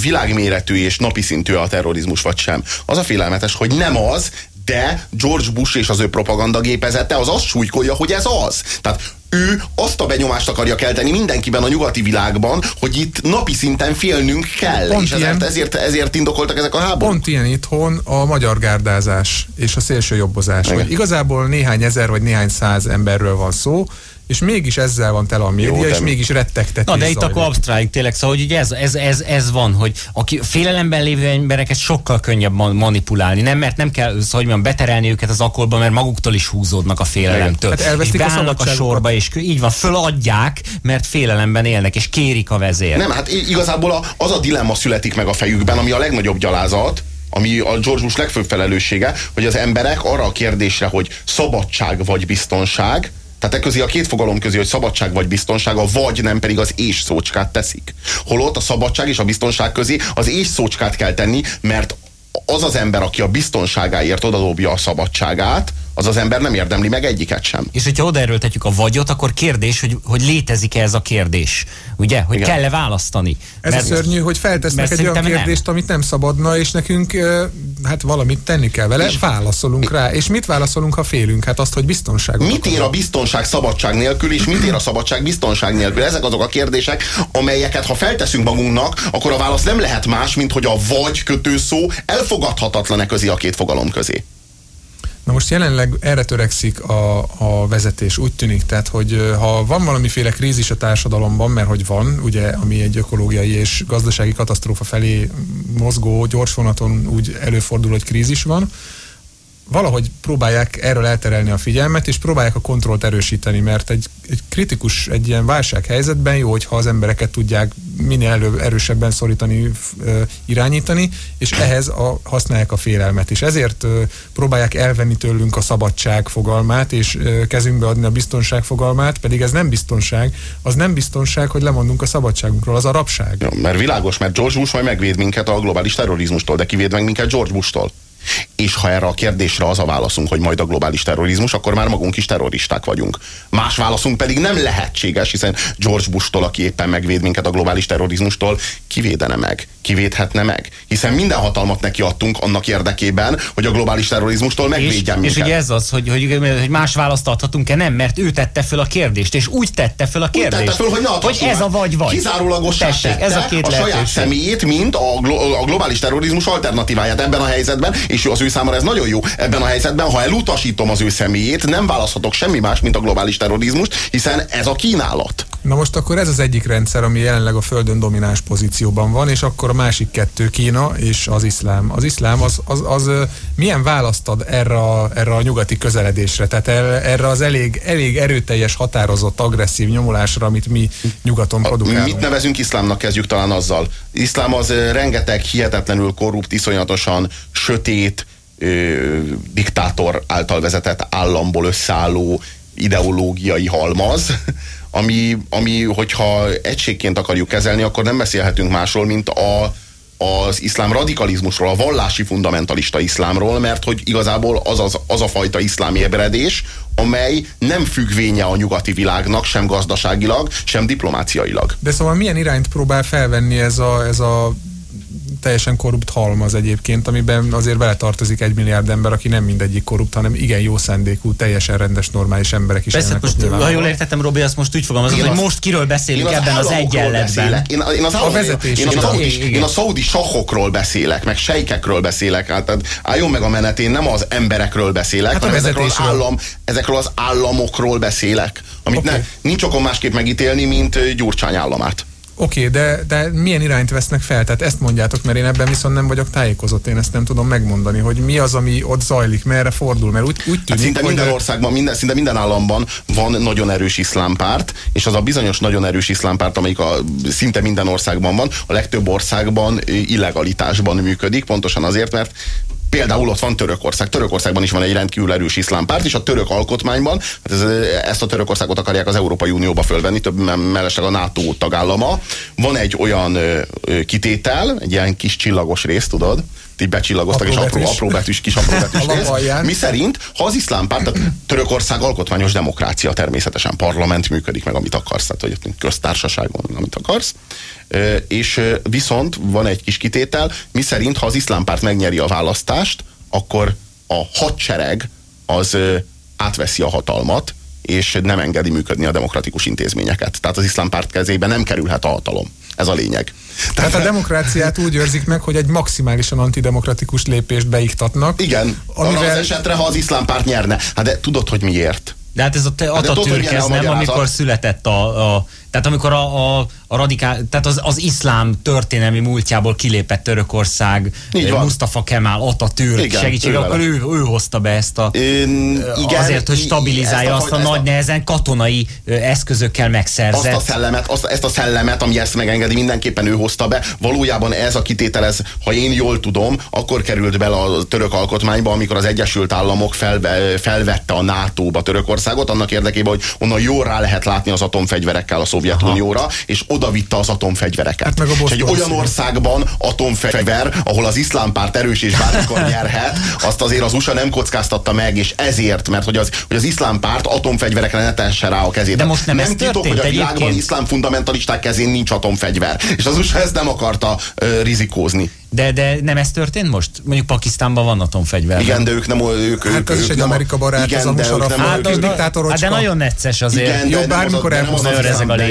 világméretű és napi szintű a terrorizmus vagy sem. Az a félelmetes, hogy nem az, de George Bush és az ő propagandagépezete az azt súlykolja, hogy ez az. Tehát ő azt a benyomást akarja kelteni mindenkiben a nyugati világban, hogy itt napi szinten félnünk kell, Pont és ezért, ezért, ezért indokoltak ezek a háborúk. Pont ilyen itthon a magyar gárdázás és a szélső jobbozás. Hogy igazából néhány ezer vagy néhány száz emberről van szó, és mégis ezzel van tele a média, Jó, és mégis rettegtetés Na de itt akkor absztrálik tényleg, szóval hogy ugye ez, ez, ez, ez van, hogy aki félelemben lévő embereket sokkal könnyebb manipulálni, nem, mert nem kell, szóval, hogy mondjam, beterelni őket az akkorba, mert maguktól is húzódnak a félelemtől. Hát és beállnak a, a sorba, és így van, föladják, mert félelemben élnek, és kérik a vezér. Nem, hát igazából az a dilemma születik meg a fejükben, ami a legnagyobb gyalázat, ami a George Bush legfőbb felelőssége, hogy az emberek arra a kérdésre, hogy szabadság vagy biztonság, tehát e közé a két fogalom közé, hogy szabadság vagy biztonság, a vagy nem pedig az és szócskát teszik. Holott a szabadság és a biztonság közé az és szócskát kell tenni, mert az az ember, aki a biztonságáért odadobja a szabadságát, az az ember nem érdemli meg egyiket sem. És hogyha odaerőltetjük a vagyot, akkor kérdés, hogy, hogy létezik-e ez a kérdés? Ugye? Hogy kell-e választani? Ez mert, a szörnyű, hogy feltesznek egy olyan kérdést, nem. amit nem szabadna, és nekünk hát valamit tenni kell vele, és válaszolunk mi? rá. És mit válaszolunk, ha félünk? Hát azt, hogy biztonság. Mit ér a biztonság szabadság nélkül, és mit ér a szabadság biztonság nélkül? Ezek azok a kérdések, amelyeket ha felteszünk magunknak, akkor a válasz nem lehet más, mint hogy a vagy kötőszó elfogadhatatlan-e közé a két fogalom közé. Na most jelenleg erre törekszik a, a vezetés, úgy tűnik, tehát hogy ha van valamiféle krízis a társadalomban, mert hogy van, ugye, ami egy ökológiai és gazdasági katasztrófa felé mozgó gyorsvonaton úgy előfordul, hogy krízis van, valahogy próbálják erről elterelni a figyelmet, és próbálják a kontrollt erősíteni, mert egy, egy kritikus, egy ilyen válsághelyzetben jó, hogyha az embereket tudják minél elő, erősebben szorítani, irányítani, és ehhez a, használják a félelmet. És ezért próbálják elvenni tőlünk a szabadság fogalmát, és kezünkbe adni a biztonság fogalmát, pedig ez nem biztonság. Az nem biztonság, hogy lemondunk a szabadságunkról, az a rabság. Ja, mert világos, mert George Bush majd megvéd minket a globális terrorizmustól, de kivéd meg minket George Bush-tól. És ha erre a kérdésre az a válaszunk, hogy majd a globális terrorizmus, akkor már magunk is terroristák vagyunk. Más válaszunk pedig nem lehetséges, hiszen George Bush-tól, aki éppen megvéd minket a globális terrorizmustól, kivédene meg, kivédhetne meg. Hiszen minden hatalmat neki adtunk annak érdekében, hogy a globális terrorizmustól megvédjen és, minket. És ugye ez az, hogy, hogy, hogy más választ adhatunk-e, nem, mert ő tette föl a kérdést, és úgy tette föl a kérdést, úgy tette föl, hogy, hogy ez a vagy vagy. Kizárólagos Tessék, ez a, két a saját személyét, mint a, glo- a globális terrorizmus alternatíváját ebben a helyzetben, és az ő számára ez nagyon jó. Ebben a helyzetben, ha elutasítom az ő személyét, nem választhatok semmi más, mint a globális terrorizmust, hiszen ez a kínálat. Na most akkor ez az egyik rendszer, ami jelenleg a Földön domináns pozícióban van, és akkor a másik kettő Kína és az iszlám. Az iszlám az, az, az, milyen választ ad erre a, erre a nyugati közeledésre? Tehát erre az elég, elég erőteljes, határozott, agresszív nyomulásra, amit mi nyugaton produkálunk. Mit nevezünk iszlámnak, kezdjük talán azzal. Iszlám az rengeteg hihetetlenül korrupt, iszonyatosan sötét, ö, diktátor által vezetett államból összeálló ideológiai halmaz, ami, ami, hogyha egységként akarjuk kezelni, akkor nem beszélhetünk másról, mint a, az iszlám radikalizmusról, a vallási fundamentalista iszlámról, mert hogy igazából az, az, az a fajta iszlám ébredés, amely nem függvénye a nyugati világnak, sem gazdaságilag, sem diplomáciailag. De szóval milyen irányt próbál felvenni ez a, ez a teljesen korrupt halmaz egyébként, amiben azért beletartozik egy milliárd ember, aki nem mindegyik korrupt, hanem igen jó szándékú, teljesen rendes, normális emberek is. Persze, most, ha jól értettem, Robi, azt most úgy fogom, az, hogy most kiről beszélünk ebben az, az egyenletben. Én, én, az a vezetés. Én, én, a én a szaudi sahokról beszélek, meg sejkekről beszélek. Hát, hát álljon meg a menetén, nem az emberekről beszélek, hát hanem ezekről az, állam, ezekről az államokról beszélek, amit okay. ne, nincs okon másképp megítélni, mint Gyurcsány államát. Oké, okay, de, de milyen irányt vesznek fel? Tehát ezt mondjátok, mert én ebben viszont nem vagyok tájékozott, én ezt nem tudom megmondani, hogy mi az, ami ott zajlik, merre fordul, mert úgy, úgy tűnik, hát szinte hogy minden országban, minden, szinte minden államban van nagyon erős iszlámpárt, és az a bizonyos nagyon erős iszlámpárt, amelyik a, szinte minden országban van, a legtöbb országban illegalitásban működik, pontosan azért, mert Például ott van Törökország. Törökországban is van egy rendkívül erős iszlámpárt, és a török alkotmányban, hát ez, ezt a Törökországot akarják az Európai Unióba fölvenni, több mellesleg a NATO tagállama. Van egy olyan ö, ö, kitétel, egy ilyen kis csillagos rész, tudod, így becsillagoztak, apró és apró, apró betűs, kis apró betűs. Mi szerint, ha az iszlám párt, tehát Törökország alkotmányos demokrácia természetesen, parlament működik meg, amit akarsz, tehát hogy köztársaság van, amit akarsz, és viszont van egy kis kitétel, mi szerint, ha az iszlám párt megnyeri a választást, akkor a hadsereg az átveszi a hatalmat, és nem engedi működni a demokratikus intézményeket. Tehát az iszlám párt kezébe nem kerülhet a hatalom. Ez a lényeg. Tehát a demokráciát úgy őrzik meg, hogy egy maximálisan antidemokratikus lépést beiktatnak. Igen, amivel... arra az esetre, ha az iszlám párt nyerne. Hát de tudod, hogy miért? De hát ez a te, hát Atatürk, ez nem, amikor született a, a tehát amikor a, a, a radikál, tehát az, az iszlám történelmi múltjából kilépett Törökország, Mustafa Kemal, Atatürk segítségével, akkor ő, ő hozta be ezt a, Ön, igen, azért, hogy stabilizálja a, azt a, a nagy nehezen katonai eszközökkel megszerzett. Azt a szellemet, azt, ezt a szellemet, ami ezt megengedi, mindenképpen ő hozta be. Valójában ez a kitétel, ez, ha én jól tudom, akkor került bele a török alkotmányba, amikor az Egyesült Államok felve, felvette a NATO-ba Törökországot, annak érdekében, hogy onnan jól rá lehet látni az atomfegyverekkel a szovjet Szovjetunióra, és oda vitte az atomfegyvereket. Hát meg a és egy olyan országban atomfegyver, ahol az iszlám párt erős és bármikor nyerhet, azt azért az USA nem kockáztatta meg, és ezért, mert hogy az, hogy az iszlám párt atomfegyverekre ne tesse rá a kezét. De most nem, nem ez titok, hogy a világban egyébként? iszlám fundamentalisták kezén nincs atomfegyver. És az USA ezt nem akarta uh, rizikózni. De, de nem ez történt most? Mondjuk Pakisztánban van atomfegyver. Igen, de ők nem... Ők, hát ők, ez is egy Amerika barát, igen, az a Musharraf, hát, ők diktátorocska. Hát de nagyon necces azért. Igen, Jobb bármikor elhúzni.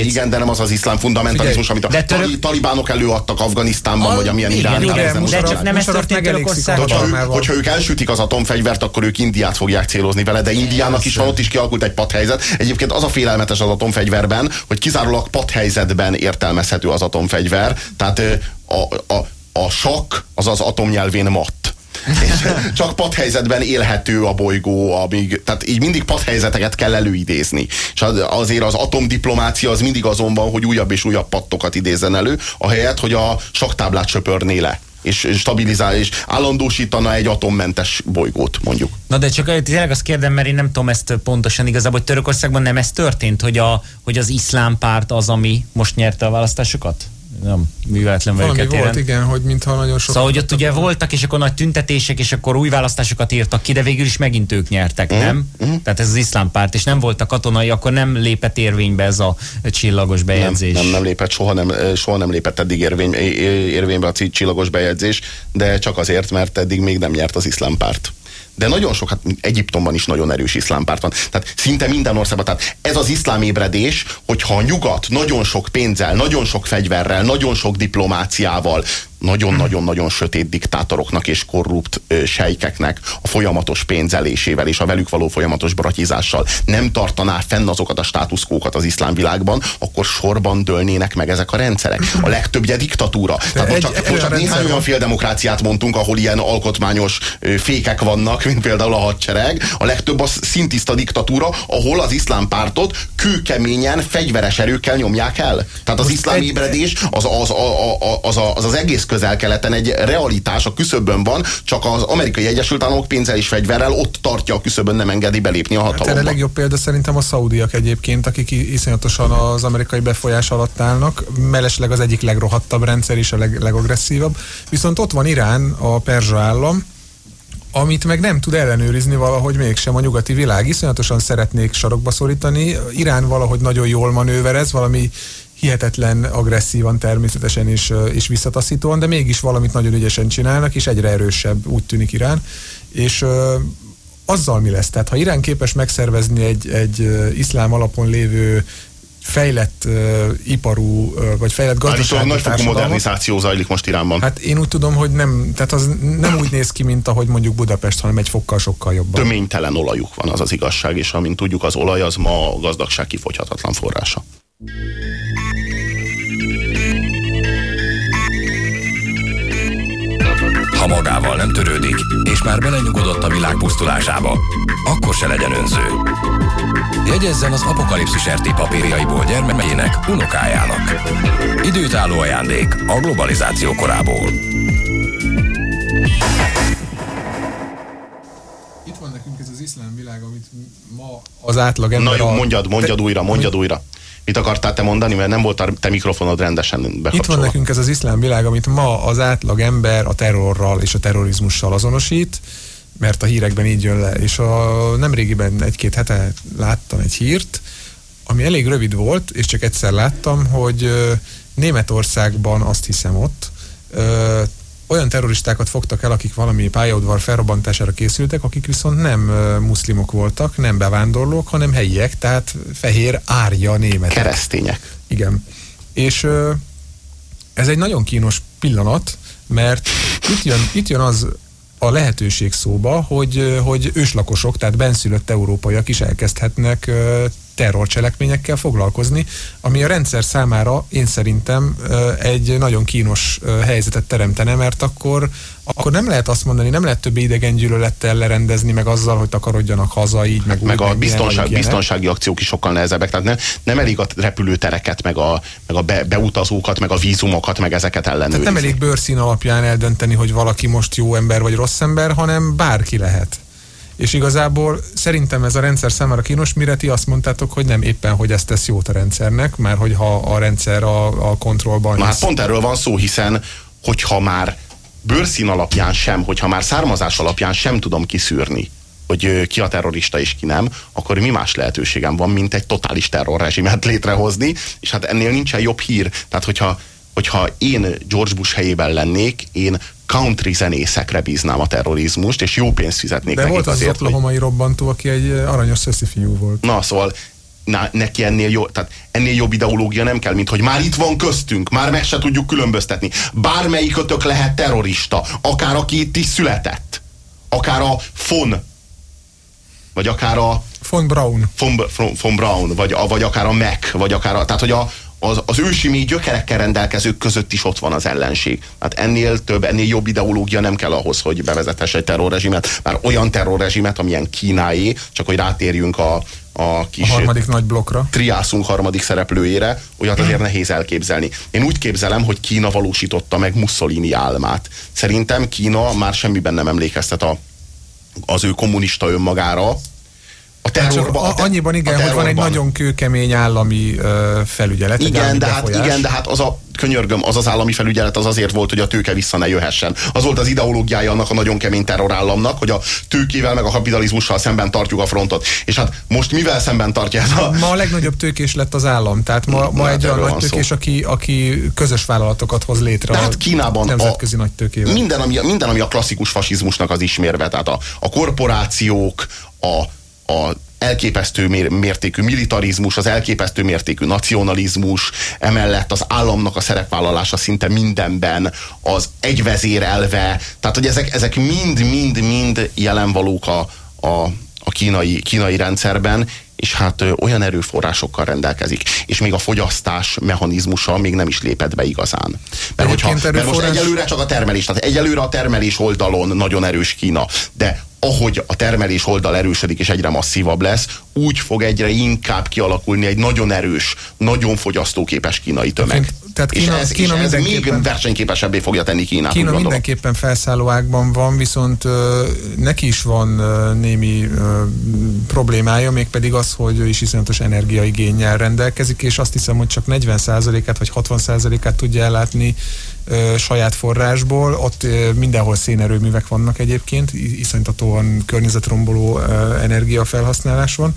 Igen, de nem az az iszlám fundamentalizmus, amit a de török... talibánok előadtak Afganisztánban, a, vagy amilyen igen, igen, igen, de csak nem ez történt Törökországban. Hogyha, hogyha ők elsütik az atomfegyvert, akkor ők Indiát fogják célozni vele, de Indiának is van, ott is kialakult egy padhelyzet. Egyébként az a félelmetes az atomfegyverben, hogy kizárólag padhelyzetben értelmezhető az atomfegyver. Tehát a, a, a sakk az az atomnyelvén matt. és csak padhelyzetben élhető a bolygó, amíg, tehát így mindig padhelyzeteket kell előidézni. És azért az atomdiplomácia az mindig azon van, hogy újabb és újabb pattokat idézzen elő, ahelyett, hogy a saktáblát söpörné le és stabilizál, és állandósítana egy atommentes bolygót, mondjuk. Na de csak tényleg azt kérdem, mert én nem tudom ezt pontosan igazából, hogy Törökországban nem ez történt, hogy, a, hogy az iszlám párt az, ami most nyerte a választásokat? Nem műveletlen Valami volt, igen, hogy mintha nagyon sok. Szóval, hogy ott ugye voltak, és akkor nagy tüntetések, és akkor új választásokat írtak ki, de végül is megint ők nyertek, mm. nem? Mm. Tehát ez az iszlám párt, és nem volt a katonai, akkor nem lépett érvénybe ez a csillagos bejegyzés. Nem, nem, nem lépett, soha nem, soha nem lépett eddig érvény, érvénybe a csillagos bejegyzés, de csak azért, mert eddig még nem nyert az iszlám párt de nagyon sok, hát Egyiptomban is nagyon erős iszlámpárt van. Tehát szinte minden országban. Tehát ez az iszlám ébredés, hogyha a nyugat nagyon sok pénzzel, nagyon sok fegyverrel, nagyon sok diplomáciával nagyon-nagyon-nagyon sötét diktátoroknak és korrupt sejkeknek a folyamatos pénzelésével és a velük való folyamatos bratizással nem tartaná fenn azokat a státuszkókat az iszlám világban, akkor sorban dőlnének meg ezek a rendszerek. A legtöbbje diktatúra. Tehát egy, csak, egy, csak néhány olyan féldemokráciát mondtunk, ahol ilyen alkotmányos fékek vannak, mint például a hadsereg. A legtöbb az szintiszta diktatúra, ahol az iszlám pártot kőkeményen, fegyveres erőkkel nyomják el. Tehát az iszlám ébredés az az, az, az, az, az, az egész közel-keleten egy realitás a küszöbön van, csak az amerikai Egyesült Államok pénzzel és fegyverrel ott tartja a küszöbön, nem engedi belépni a hatalomba. Hát erre legjobb példa szerintem a szaudiak egyébként, akik iszonyatosan az amerikai befolyás alatt állnak, mellesleg az egyik legrohadtabb rendszer és a leg, legagresszívabb. Viszont ott van Irán, a perzsa állam, amit meg nem tud ellenőrizni valahogy mégsem a nyugati világ. Iszonyatosan szeretnék sarokba szorítani. Irán valahogy nagyon jól manőverez, valami hihetetlen agresszívan természetesen és, és visszataszítóan, de mégis valamit nagyon ügyesen csinálnak, és egyre erősebb úgy tűnik Irán. És azzal mi lesz? Tehát ha Irán képes megszervezni egy, egy iszlám alapon lévő fejlett uh, iparú, uh, vagy fejlett gazdasági Nagyfokú modernizáció zajlik most Iránban. Hát én úgy tudom, hogy nem, tehát az nem úgy néz ki, mint ahogy mondjuk Budapest, hanem egy fokkal sokkal jobban. Töménytelen olajuk van, az az igazság, és amint tudjuk, az olaj az ma a gazdagság kifogyhatatlan forrása. Ha magával nem törődik, és már belenyugodott a világ pusztulásába, akkor se legyen önző. Jegyezzen az apokalipszis RT papírjaiból gyermekeinek, unokájának. Időtálló ajándék a globalizáció korából. Itt van nekünk ez az iszlám világ, amit ma az átlag ember... Na jó, mondjad, mondjad újra, mondjad újra. Mit akartál te mondani, mert nem volt te mikrofonod rendesen bekapcsolva. Itt van nekünk ez az iszlám világ, amit ma az átlag ember a terrorral és a terrorizmussal azonosít, mert a hírekben így jön le. És a, nemrégiben egy-két hete láttam egy hírt, ami elég rövid volt, és csak egyszer láttam, hogy Németországban azt hiszem ott olyan terroristákat fogtak el, akik valami pályaudvar felrobbantására készültek, akik viszont nem muszlimok voltak, nem bevándorlók, hanem helyiek, tehát fehér árja németek. Keresztények. Igen. És ez egy nagyon kínos pillanat, mert itt jön, itt jön az a lehetőség szóba, hogy, hogy őslakosok, tehát benszülött európaiak is elkezdhetnek terrorcselekményekkel foglalkozni, ami a rendszer számára én szerintem egy nagyon kínos helyzetet teremtene, mert akkor, akkor nem lehet azt mondani, nem lehet több idegen gyűlölettel lerendezni, meg azzal, hogy takarodjanak haza így, meg, meg úgy, a meg biztonság, biztonsági akciók is sokkal nehezebbek, tehát nem, nem elég a repülőtereket, meg a, meg a be, beutazókat, meg a vízumokat, meg ezeket ellenőrizni. Tehát nem elég bőrszín alapján eldönteni, hogy valaki most jó ember vagy rossz ember, hanem bárki lehet. És igazából szerintem ez a rendszer számára kínos, mire ti azt mondtátok, hogy nem éppen, hogy ezt tesz jót a rendszernek, mert hogyha a rendszer a, a kontrollban Hát pont erről van szó, hiszen hogyha már bőrszín alapján sem, hogyha már származás alapján sem tudom kiszűrni, hogy ki a terrorista és ki nem, akkor mi más lehetőségem van, mint egy totális terrorrezsimet létrehozni, és hát ennél nincsen jobb hír. Tehát, hogyha hogyha én George Bush helyében lennék, én country zenészekre bíznám a terrorizmust, és jó pénzt fizetnék De volt az azért, oklahomai hogy... robbantó, aki egy aranyos szeszi fiú volt. Na, szóval na, neki ennél, jó, tehát ennél jobb ideológia nem kell, mint hogy már itt van köztünk, már meg se tudjuk különböztetni. Bármelyik ötök lehet terrorista, akár aki itt is született, akár a von, vagy akár a von Braun, von, von, von Braun, vagy, vagy akár a Mac, vagy akár a, tehát hogy a, az, az ősi mély gyökerekkel rendelkezők között is ott van az ellenség. Hát ennél több, ennél jobb ideológia nem kell ahhoz, hogy bevezethess egy terrorrezsimet, már olyan terrorrezsimet, amilyen Kínáé, csak hogy rátérjünk a, a kis a harmadik nagy blokkra. triászunk harmadik szereplőjére, olyat azért nehéz elképzelni. Én úgy képzelem, hogy Kína valósította meg Mussolini álmát. Szerintem Kína már semmiben nem emlékeztet a, az ő kommunista önmagára, a terrorba, a, annyiban igen, hogy van egy nagyon kőkemény állami ö, felügyelet. Igen, de hát, igen, de hát az a könyörgöm, az az állami felügyelet az azért volt, hogy a tőke vissza ne jöhessen. Az volt az ideológiája annak a nagyon kemény terrorállamnak, hogy a tőkével meg a kapitalizmussal szemben tartjuk a frontot. És hát most mivel szemben tartja ez a... Ma a legnagyobb tőkés lett az állam, tehát ma, ma egy olyan nagy tőkés, aki, aki közös vállalatokat hoz létre. Tehát Kínában nemzetközi a, nagy tőkével. Minden ami, minden, ami a klasszikus fasizmusnak az ismérve, tehát a, a korporációk, a a elképesztő mértékű militarizmus, az elképesztő mértékű nacionalizmus, emellett az államnak a szerepvállalása szinte mindenben, az egyvezérelve, tehát hogy ezek, ezek mind, mind, mind jelenvalók a, a, a kínai, kínai rendszerben, és hát ö, olyan erőforrásokkal rendelkezik, és még a fogyasztás mechanizmusa még nem is lépett be igazán. Mert, hogyha, mert most egyelőre csak a termelés, tehát egyelőre a termelés oldalon nagyon erős Kína, de ahogy a termelés oldal erősödik és egyre masszívabb lesz, úgy fog egyre inkább kialakulni egy nagyon erős, nagyon fogyasztóképes kínai tömeg. Tehát Kína, és ez, Kína és ez még versenyképesebbé fogja tenni Kínát. Kína mindenképpen felszálló ágban van, viszont uh, neki is van uh, némi uh, problémája, mégpedig az, hogy ő is iszonyatos energiaigényel rendelkezik, és azt hiszem, hogy csak 40%-át vagy 60%-át tudja ellátni ö, saját forrásból, ott ö, mindenhol szénerőművek vannak egyébként, iszonytatóan környezetromboló ö, energiafelhasználás van,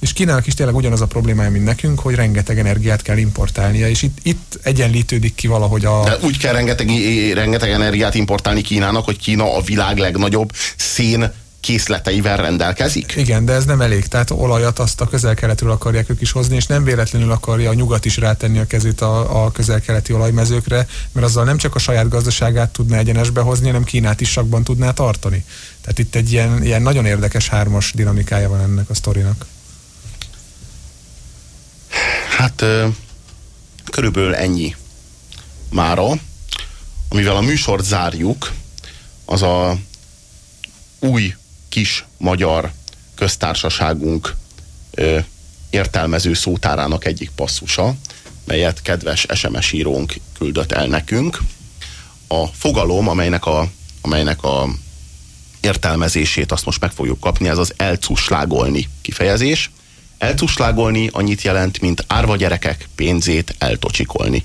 és Kínának is tényleg ugyanaz a problémája, mint nekünk, hogy rengeteg energiát kell importálnia, és itt, itt egyenlítődik ki valahogy a... De úgy kell rengeteg, rengeteg energiát importálni Kínának, hogy Kína a világ legnagyobb szén készleteivel rendelkezik. Igen, de ez nem elég. Tehát olajat azt a közel-keletről akarják ők is hozni, és nem véletlenül akarja a nyugat is rátenni a kezét a, a közel-keleti olajmezőkre, mert azzal nem csak a saját gazdaságát tudná egyenesbe hozni, hanem Kínát is sakban tudná tartani. Tehát itt egy ilyen, ilyen nagyon érdekes hármas dinamikája van ennek a sztorinak. Hát körülbelül ennyi mára. Amivel a műsort zárjuk, az a új kis magyar köztársaságunk ö, értelmező szótárának egyik passzusa, melyet kedves SMS írónk küldött el nekünk. A fogalom, amelynek a, amelynek a értelmezését azt most meg fogjuk kapni, ez az elcuslágolni kifejezés. Elcuslágolni annyit jelent, mint árva gyerekek pénzét eltocsikolni.